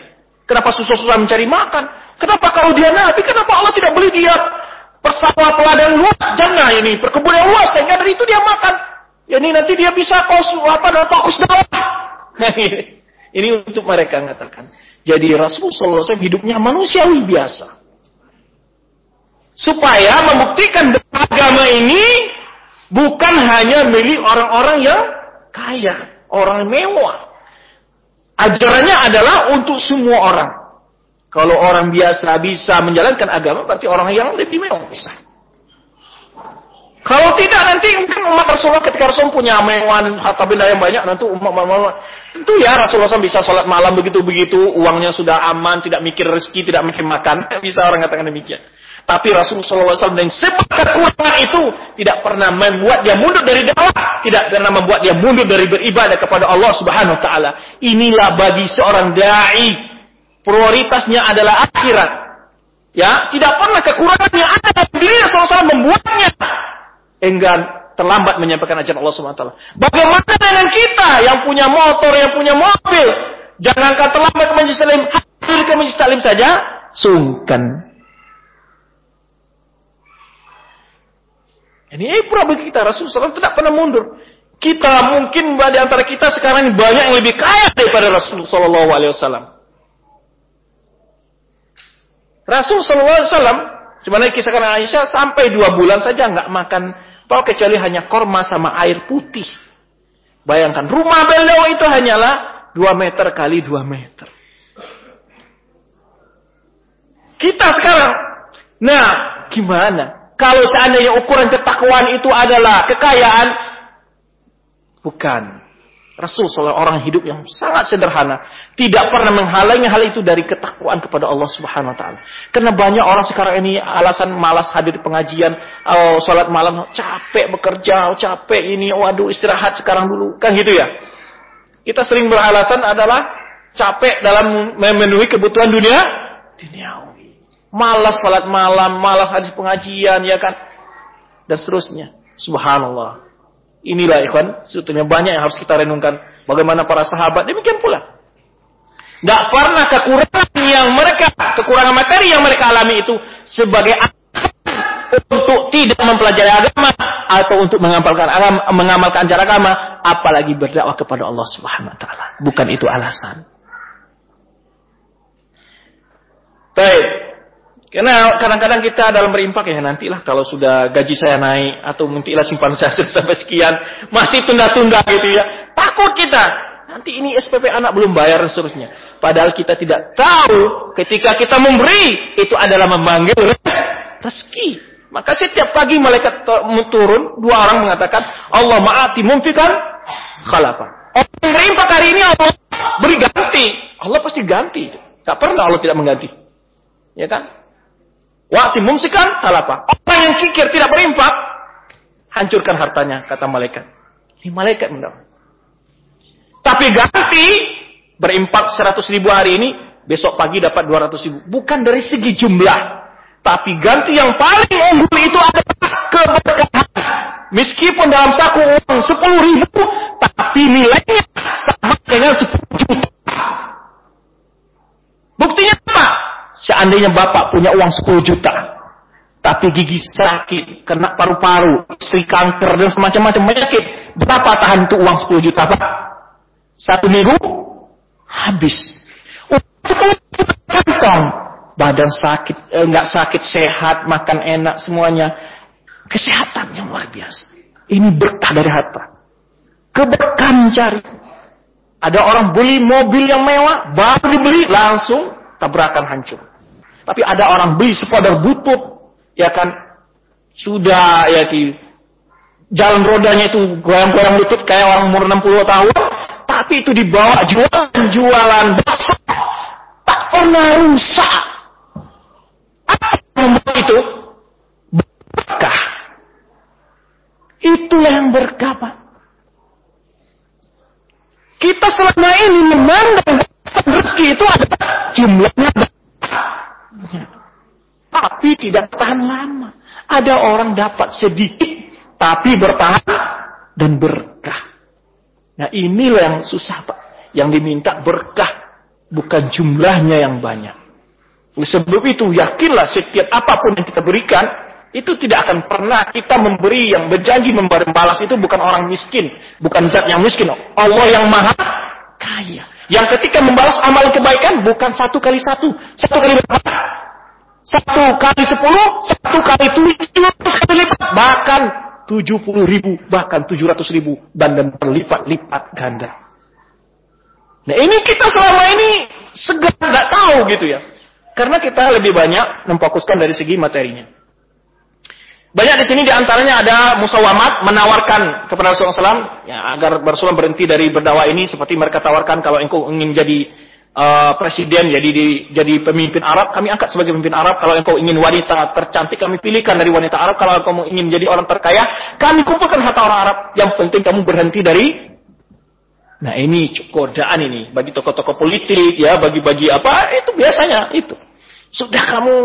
Kenapa susah-susah mencari makan? Kenapa kalau dia nabi, kenapa Allah tidak beli dia persawah peladang luas jannah ini, perkebunan luas sehingga dari itu dia makan. Ya ini nanti dia bisa kos apa dan fokus dakwah. Nah, ini, untuk mereka mengatakan. Jadi Rasulullah SAW hidupnya manusiawi biasa. Supaya membuktikan agama ini bukan hanya milik orang-orang yang kaya, orang mewah. Ajarannya adalah untuk semua orang. Kalau orang biasa bisa menjalankan agama, berarti orang yang lebih mewah bisa. Kalau tidak nanti mungkin umat Rasulullah ketika Rasulullah punya mewahan harta benda yang banyak, nanti umat, umat tentu ya Rasulullah SAW bisa sholat malam begitu-begitu, uangnya sudah aman, tidak mikir rezeki, tidak mikir makan, bisa orang katakan demikian. Tapi Rasulullah SAW dengan sebab kekurangan itu tidak pernah membuat dia mundur dari dakwah, tidak pernah membuat dia mundur dari beribadah kepada Allah Subhanahu Wa Taala. Inilah bagi seorang dai prioritasnya adalah akhirat. Ya, tidak pernah kekurangan yang ada dalam diri Rasulullah membuatnya enggan terlambat menyampaikan ajaran Allah SWT. Bagaimana dengan kita yang punya motor, yang punya mobil? Jangankan terlambat ke majlis salim, hadir ke majlis salim saja, sungkan. Ini ibrah bagi kita. Rasulullah SAW tidak pernah mundur. Kita mungkin di antara kita sekarang banyak yang lebih kaya daripada Rasulullah SAW. Rasul Shallallahu Alaihi Wasallam sebenarnya kisahkan Aisyah sampai dua bulan saja nggak makan apa kecuali hanya korma sama air putih. Bayangkan rumah beliau itu hanyalah dua meter kali dua meter. Kita sekarang, nah gimana? Kalau seandainya ukuran ketakwaan itu adalah kekayaan, bukan. Rasul seorang orang hidup yang sangat sederhana, tidak pernah menghalangi hal itu dari ketakwaan kepada Allah Subhanahu wa taala. Karena banyak orang sekarang ini alasan malas hadir pengajian, oh, salat malam, capek bekerja, oh, capek ini, waduh istirahat sekarang dulu, kan gitu ya. Kita sering beralasan adalah capek dalam memenuhi kebutuhan dunia duniawi. Malas salat malam, malas hadir pengajian ya kan. Dan seterusnya. Subhanallah. Inilah ikhwan, sebetulnya banyak yang harus kita renungkan. Bagaimana para sahabat, demikian pula. Tidak pernah kekurangan yang mereka, kekurangan materi yang mereka alami itu sebagai untuk tidak mempelajari agama atau untuk mengamalkan agama, mengamalkan ajaran agama, apalagi berdakwah kepada Allah Subhanahu wa taala. Bukan itu alasan. Baik. Karena kadang-kadang kita dalam berimpak ya nantilah kalau sudah gaji saya naik atau nantilah simpan saya sampai sekian masih tunda-tunda gitu ya. Takut kita. Nanti ini SPP anak belum bayar dan seterusnya. Padahal kita tidak tahu ketika kita memberi itu adalah memanggil rezeki. Maka setiap pagi malaikat turun, dua orang mengatakan, Allah maati mumfikan khalafa. Orang yang berimpak hari ini Allah beri ganti. Allah pasti ganti. Tak pernah Allah tidak mengganti. Ya kan? Waktu mumsikan talapa. Orang yang kikir tidak berinfak, hancurkan hartanya, kata malaikat. Ini malaikat mendapat. Tapi ganti berimpak 100 ribu hari ini, besok pagi dapat 200 ribu. Bukan dari segi jumlah. Tapi ganti yang paling unggul itu adalah keberkahan. Meskipun dalam saku uang 10 ribu, tapi nilainya sama dengan 10 juta. Buktinya apa? Seandainya bapak punya uang 10 juta, tapi gigi sakit, kena paru-paru, istri kanker dan semacam-macam penyakit, berapa tahan itu uang 10 juta pak? Satu minggu habis. Kantong, badan sakit, eh, nggak sakit, sehat, makan enak semuanya, kesehatan yang luar biasa. Ini berkah dari harta. Keberkahan cari. Ada orang beli mobil yang mewah, baru dibeli langsung tabrakan hancur. Tapi ada orang beli sepeda butut, ya kan sudah ya di jalan rodanya itu goyang-goyang lutut kayak orang umur 60 tahun, tapi itu dibawa jualan-jualan besar tak pernah rusak. Apa yang membuat itu? Berkah. Itulah yang berkah. Kita selama ini memandang rezeki itu adalah jumlahnya. Tapi tidak tahan lama. Ada orang dapat sedikit, tapi bertahan dan berkah. Nah inilah yang susah Pak. Yang diminta berkah, bukan jumlahnya yang banyak. Sebab itu yakinlah setiap apa pun yang kita berikan, itu tidak akan pernah kita memberi yang berjanji memberi balas itu bukan orang miskin, bukan zat yang miskin, Allah yang maha kaya. Yang ketika membalas amal kebaikan bukan satu kali satu, satu kali berapa? Satu kali sepuluh, satu kali tujuh ratus kali lipat. Bahkan tujuh puluh ribu, bahkan tujuh ratus ribu. Dan dan berlipat-lipat ganda. Nah ini kita selama ini segar nggak tahu gitu ya. Karena kita lebih banyak memfokuskan dari segi materinya. Banyak di sini di antaranya ada musawamat menawarkan kepada Rasulullah SAW ya, agar Rasulullah berhenti dari berdakwah ini seperti mereka tawarkan kalau engkau ingin jadi uh, presiden, jadi di, jadi pemimpin Arab, kami angkat sebagai pemimpin Arab. Kalau engkau ingin wanita tercantik, kami pilihkan dari wanita Arab. Kalau engkau ingin jadi orang terkaya, kami kumpulkan harta orang Arab. Yang penting kamu berhenti dari Nah ini godaan ini bagi tokoh-tokoh politik ya bagi-bagi apa itu biasanya itu sudah kamu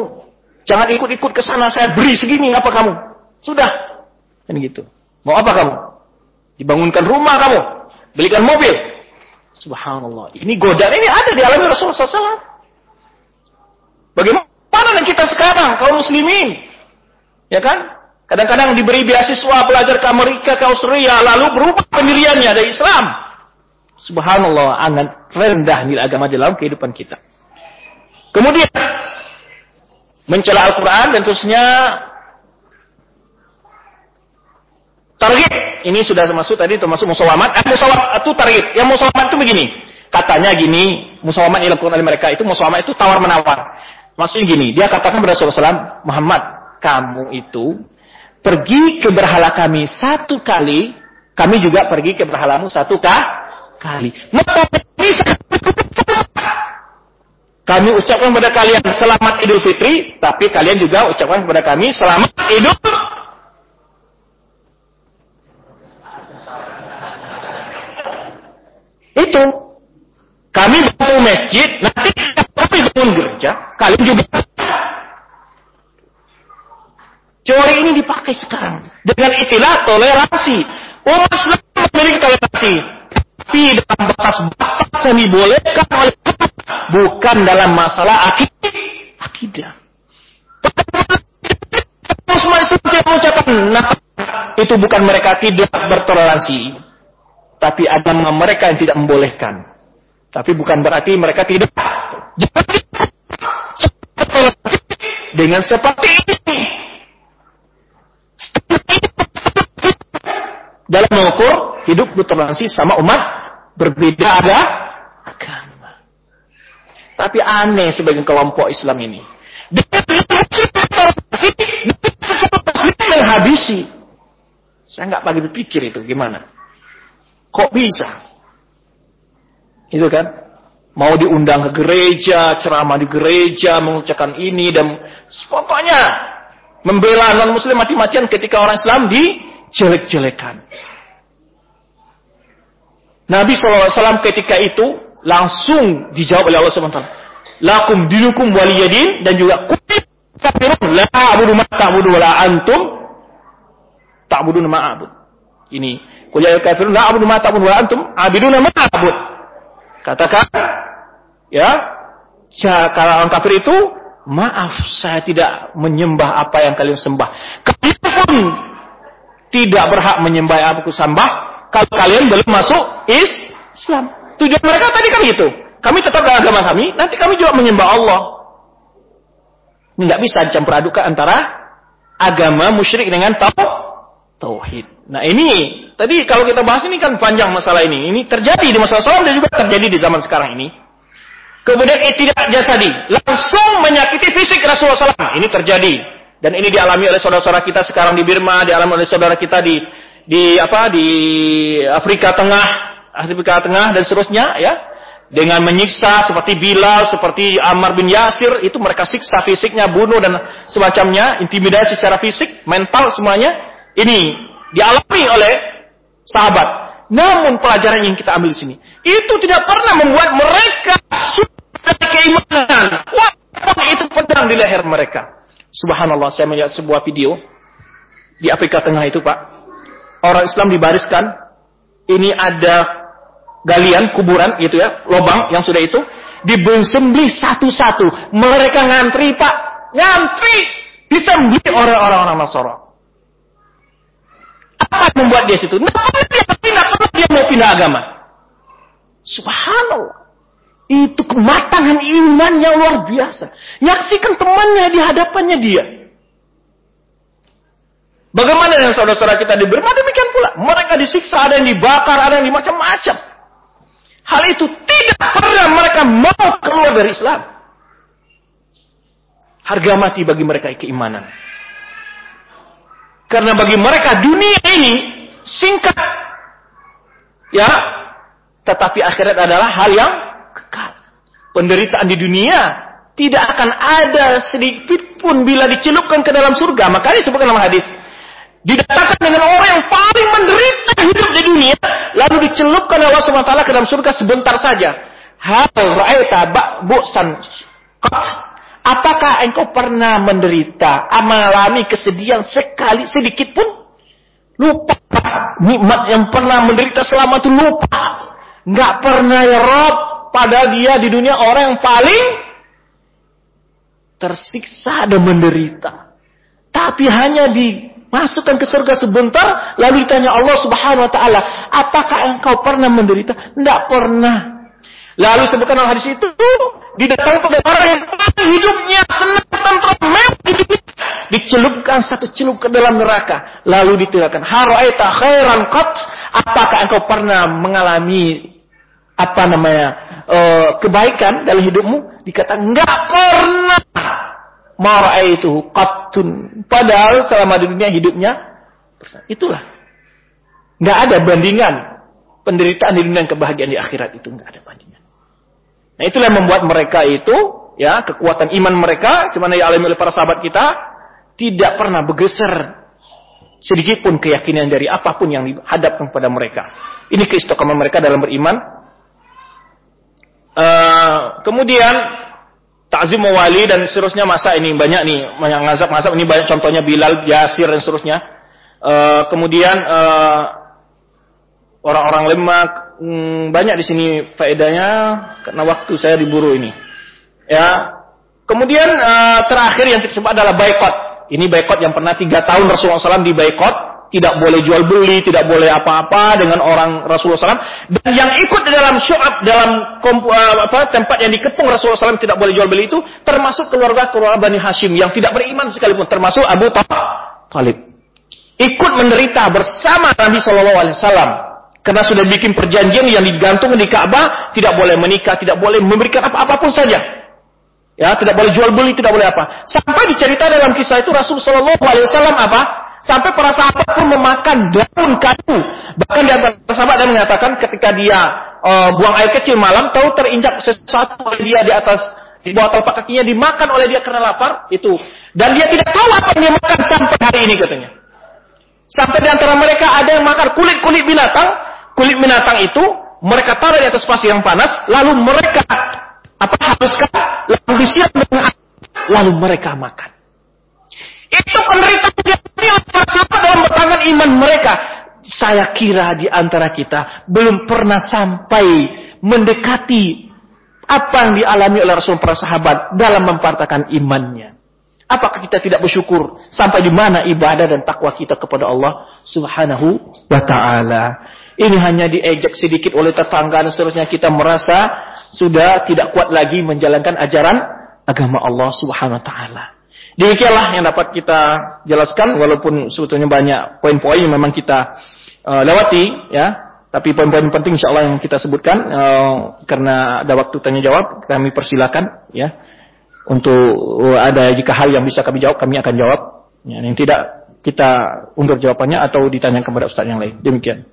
jangan ikut-ikut ke sana saya beri segini apa kamu sudah kan gitu mau apa kamu dibangunkan rumah kamu belikan mobil Subhanallah. Ini godaan ini ada di alam Rasulullah SAW. Bagaimana dengan kita sekarang, kaum muslimin? Ya kan? Kadang-kadang diberi beasiswa belajar ke Amerika, ke Australia, lalu berubah pendiriannya dari Islam. Subhanallah, sangat rendah nilai agama dalam kehidupan kita. Kemudian, mencela Al-Quran dan terusnya target ini sudah termasuk tadi termasuk musawamat. Eh, musawamat itu target. Yang musawamat itu begini. Katanya gini, musawamat yang dilakukan oleh mereka itu musawamat itu tawar menawar. Maksudnya gini, dia katakan kepada Rasulullah SAW, Muhammad, kamu itu pergi ke berhala kami satu kali, kami juga pergi ke berhalamu satu kah? kali. Kami ucapkan kepada kalian selamat Idul Fitri, tapi kalian juga ucapkan kepada kami selamat Idul Itu. Kami bantu masjid, nanti kami bangun gereja, kalian juga. Teori ini dipakai sekarang dengan istilah toleransi. Umat Islam memiliki toleransi, tapi dalam batas-batas yang dibolehkan oleh bukan dalam masalah akidah. akidah. Islam tidak mengucapkan, nah, itu bukan mereka tidak bertoleransi. Tapi ada mereka yang tidak membolehkan. Tapi bukan berarti mereka tidak. dengan seperti ini. Dalam mengukur hidup bertoleransi sama umat berbeda ada agama. Tapi aneh sebagian kelompok Islam ini. Dengan menghabisi. Saya nggak lagi berpikir itu gimana. Kok bisa? Itu kan? Mau diundang ke gereja, ceramah di gereja, mengucapkan ini dan pokoknya membela non muslim mati-matian ketika orang Islam dijelek-jelekan. Nabi SAW ketika itu langsung dijawab oleh Allah SWT. Lakum dinukum waliyadin dan juga kafirun la abudu ma ta'budu wa la antum ta'budun ma a'bud. Ini qul ya kafirun la abudu ma ta'budu wa antum abiduna ma a'bud. Katakan ya, kalau orang kafir itu maaf saya tidak menyembah apa yang kalian sembah. Kalian pun tidak berhak menyembah apa yang sembah kalau kalian belum masuk Islam. Tujuan mereka tadi kan gitu. Kami tetap dalam agama kami, nanti kami juga menyembah Allah. Ini nggak bisa dicampur adukan antara agama musyrik dengan tauhid. Nah ini tadi kalau kita bahas ini kan panjang masalah ini. Ini terjadi di masa salam dan juga terjadi di zaman sekarang ini. Kemudian tidak jasadi, langsung menyakiti fisik Rasulullah SAW. Ini terjadi dan ini dialami oleh saudara-saudara kita sekarang di Birma, dialami oleh saudara kita di di apa di Afrika Tengah, Afrika Tengah dan seterusnya ya dengan menyiksa seperti Bilal, seperti Ammar bin Yasir, itu mereka siksa fisiknya, bunuh dan semacamnya, intimidasi secara fisik, mental semuanya, ini dialami oleh sahabat. Namun pelajaran yang kita ambil di sini, itu tidak pernah membuat mereka sudah keimanan. Wah, itu pedang di leher mereka. Subhanallah, saya melihat sebuah video di Afrika Tengah itu, Pak. Orang Islam dibariskan, ini ada galian kuburan gitu ya, lubang yang sudah itu disembelih satu-satu. Mereka ngantri, Pak. Ngantri disembelih oleh orang-orang Nasara. Apa yang membuat dia situ? Nah, dia pindah, dia mau pindah agama. Subhanallah. Itu kematangan iman yang luar biasa. Nyaksikan temannya di hadapannya dia. Bagaimana dengan saudara-saudara kita di Burma? Demikian pula. Mereka disiksa, ada yang dibakar, ada yang dimacam-macam. Hal itu tidak pernah mereka mau keluar dari Islam. Harga mati bagi mereka keimanan. Karena bagi mereka dunia ini singkat. Ya, tetapi akhirat adalah hal yang kekal. Penderitaan di dunia tidak akan ada sedikit pun bila dicelupkan ke dalam surga. Makanya disebutkan dalam hadis, didatangkan dengan orang yang paling menderita hidup di dunia, lalu dicelupkan Allah SWT ke dalam surga sebentar saja. Hal ra'aita ba'bu'san Apakah engkau pernah menderita, mengalami kesedihan sekali sedikit pun? Lupa nikmat yang pernah menderita selama itu lupa. Nggak pernah ya Rob, dia di dunia orang yang paling tersiksa dan menderita. Tapi hanya di Masukkan ke surga sebentar, lalu ditanya Allah Subhanahu wa taala, "Apakah engkau pernah menderita?" Tidak pernah. Lalu sebutkan dalam hadis itu, didatangkan pada orang yang hidupnya senang tentram hidupnya dicelupkan satu celup ke dalam neraka lalu ditinggalkan. Haraita khairan qat? Apakah engkau pernah mengalami apa namanya uh, kebaikan dalam hidupmu? Dikatakan enggak pernah itu qattun. Padahal selama di dunia hidupnya itulah. Nggak ada bandingan penderitaan di dunia dan kebahagiaan di akhirat itu nggak ada bandingan. Nah itulah yang membuat mereka itu ya kekuatan iman mereka sebenarnya alami oleh para sahabat kita tidak pernah bergeser sedikit pun keyakinan dari apa pun yang dihadapkan kepada mereka. Ini keistiqomahan mereka dalam beriman. Uh, kemudian takzim wali dan seterusnya masa ini banyak nih banyak ngazab-ngazab ini banyak contohnya Bilal, Yasir dan seterusnya. Uh, kemudian uh, orang-orang lemak hmm, banyak di sini faedahnya karena waktu saya diburu ini. Ya. Kemudian uh, terakhir yang kita adalah boykot. Ini boykot yang pernah tiga tahun Rasulullah SAW di boykot tidak boleh jual beli, tidak boleh apa-apa dengan orang Rasulullah SAW. Dan yang ikut di dalam syu'ab, dalam kompu, uh, apa, tempat yang dikepung Rasulullah SAW tidak boleh jual beli itu, termasuk keluarga-keluarga Bani Hashim yang tidak beriman sekalipun, termasuk Abu Talib. Ikut menderita bersama Nabi SAW. Karena sudah bikin perjanjian yang digantung di Ka'bah, tidak boleh menikah, tidak boleh memberikan apa-apapun saja. Ya, tidak boleh jual beli, tidak boleh apa. Sampai dicerita dalam kisah itu Rasulullah SAW apa? Sampai para sahabat pun memakan daun kayu Bahkan di antara sahabat ada mengatakan ketika dia uh, buang air kecil malam, tahu terinjak sesuatu oleh dia di atas di bawah telapak kakinya dimakan oleh dia karena lapar itu. Dan dia tidak tahu apa yang dia makan sampai hari ini katanya. Sampai di antara mereka ada yang makan kulit-kulit binatang, kulit binatang itu mereka taruh di atas pasir yang panas, lalu mereka apa haluskan, lalu disiram dengan lalu mereka makan. Itu penderitaan para sahabat dalam bertangan iman mereka. Saya kira di antara kita belum pernah sampai mendekati apa yang dialami oleh Rasul para sahabat dalam mempartakan imannya. Apakah kita tidak bersyukur sampai di mana ibadah dan takwa kita kepada Allah Subhanahu wa taala? Ini hanya diejek sedikit oleh tetangga dan seterusnya kita merasa sudah tidak kuat lagi menjalankan ajaran agama Allah Subhanahu wa taala. Demikianlah yang dapat kita jelaskan walaupun sebetulnya banyak poin-poin yang memang kita uh, lewati ya. Tapi poin-poin penting insya Allah yang kita sebutkan uh, karena ada waktu tanya jawab kami persilakan ya untuk uh, ada jika hal yang bisa kami jawab kami akan jawab. Ya, yang tidak kita undur jawabannya atau ditanya kepada ustaz yang lain. Demikian.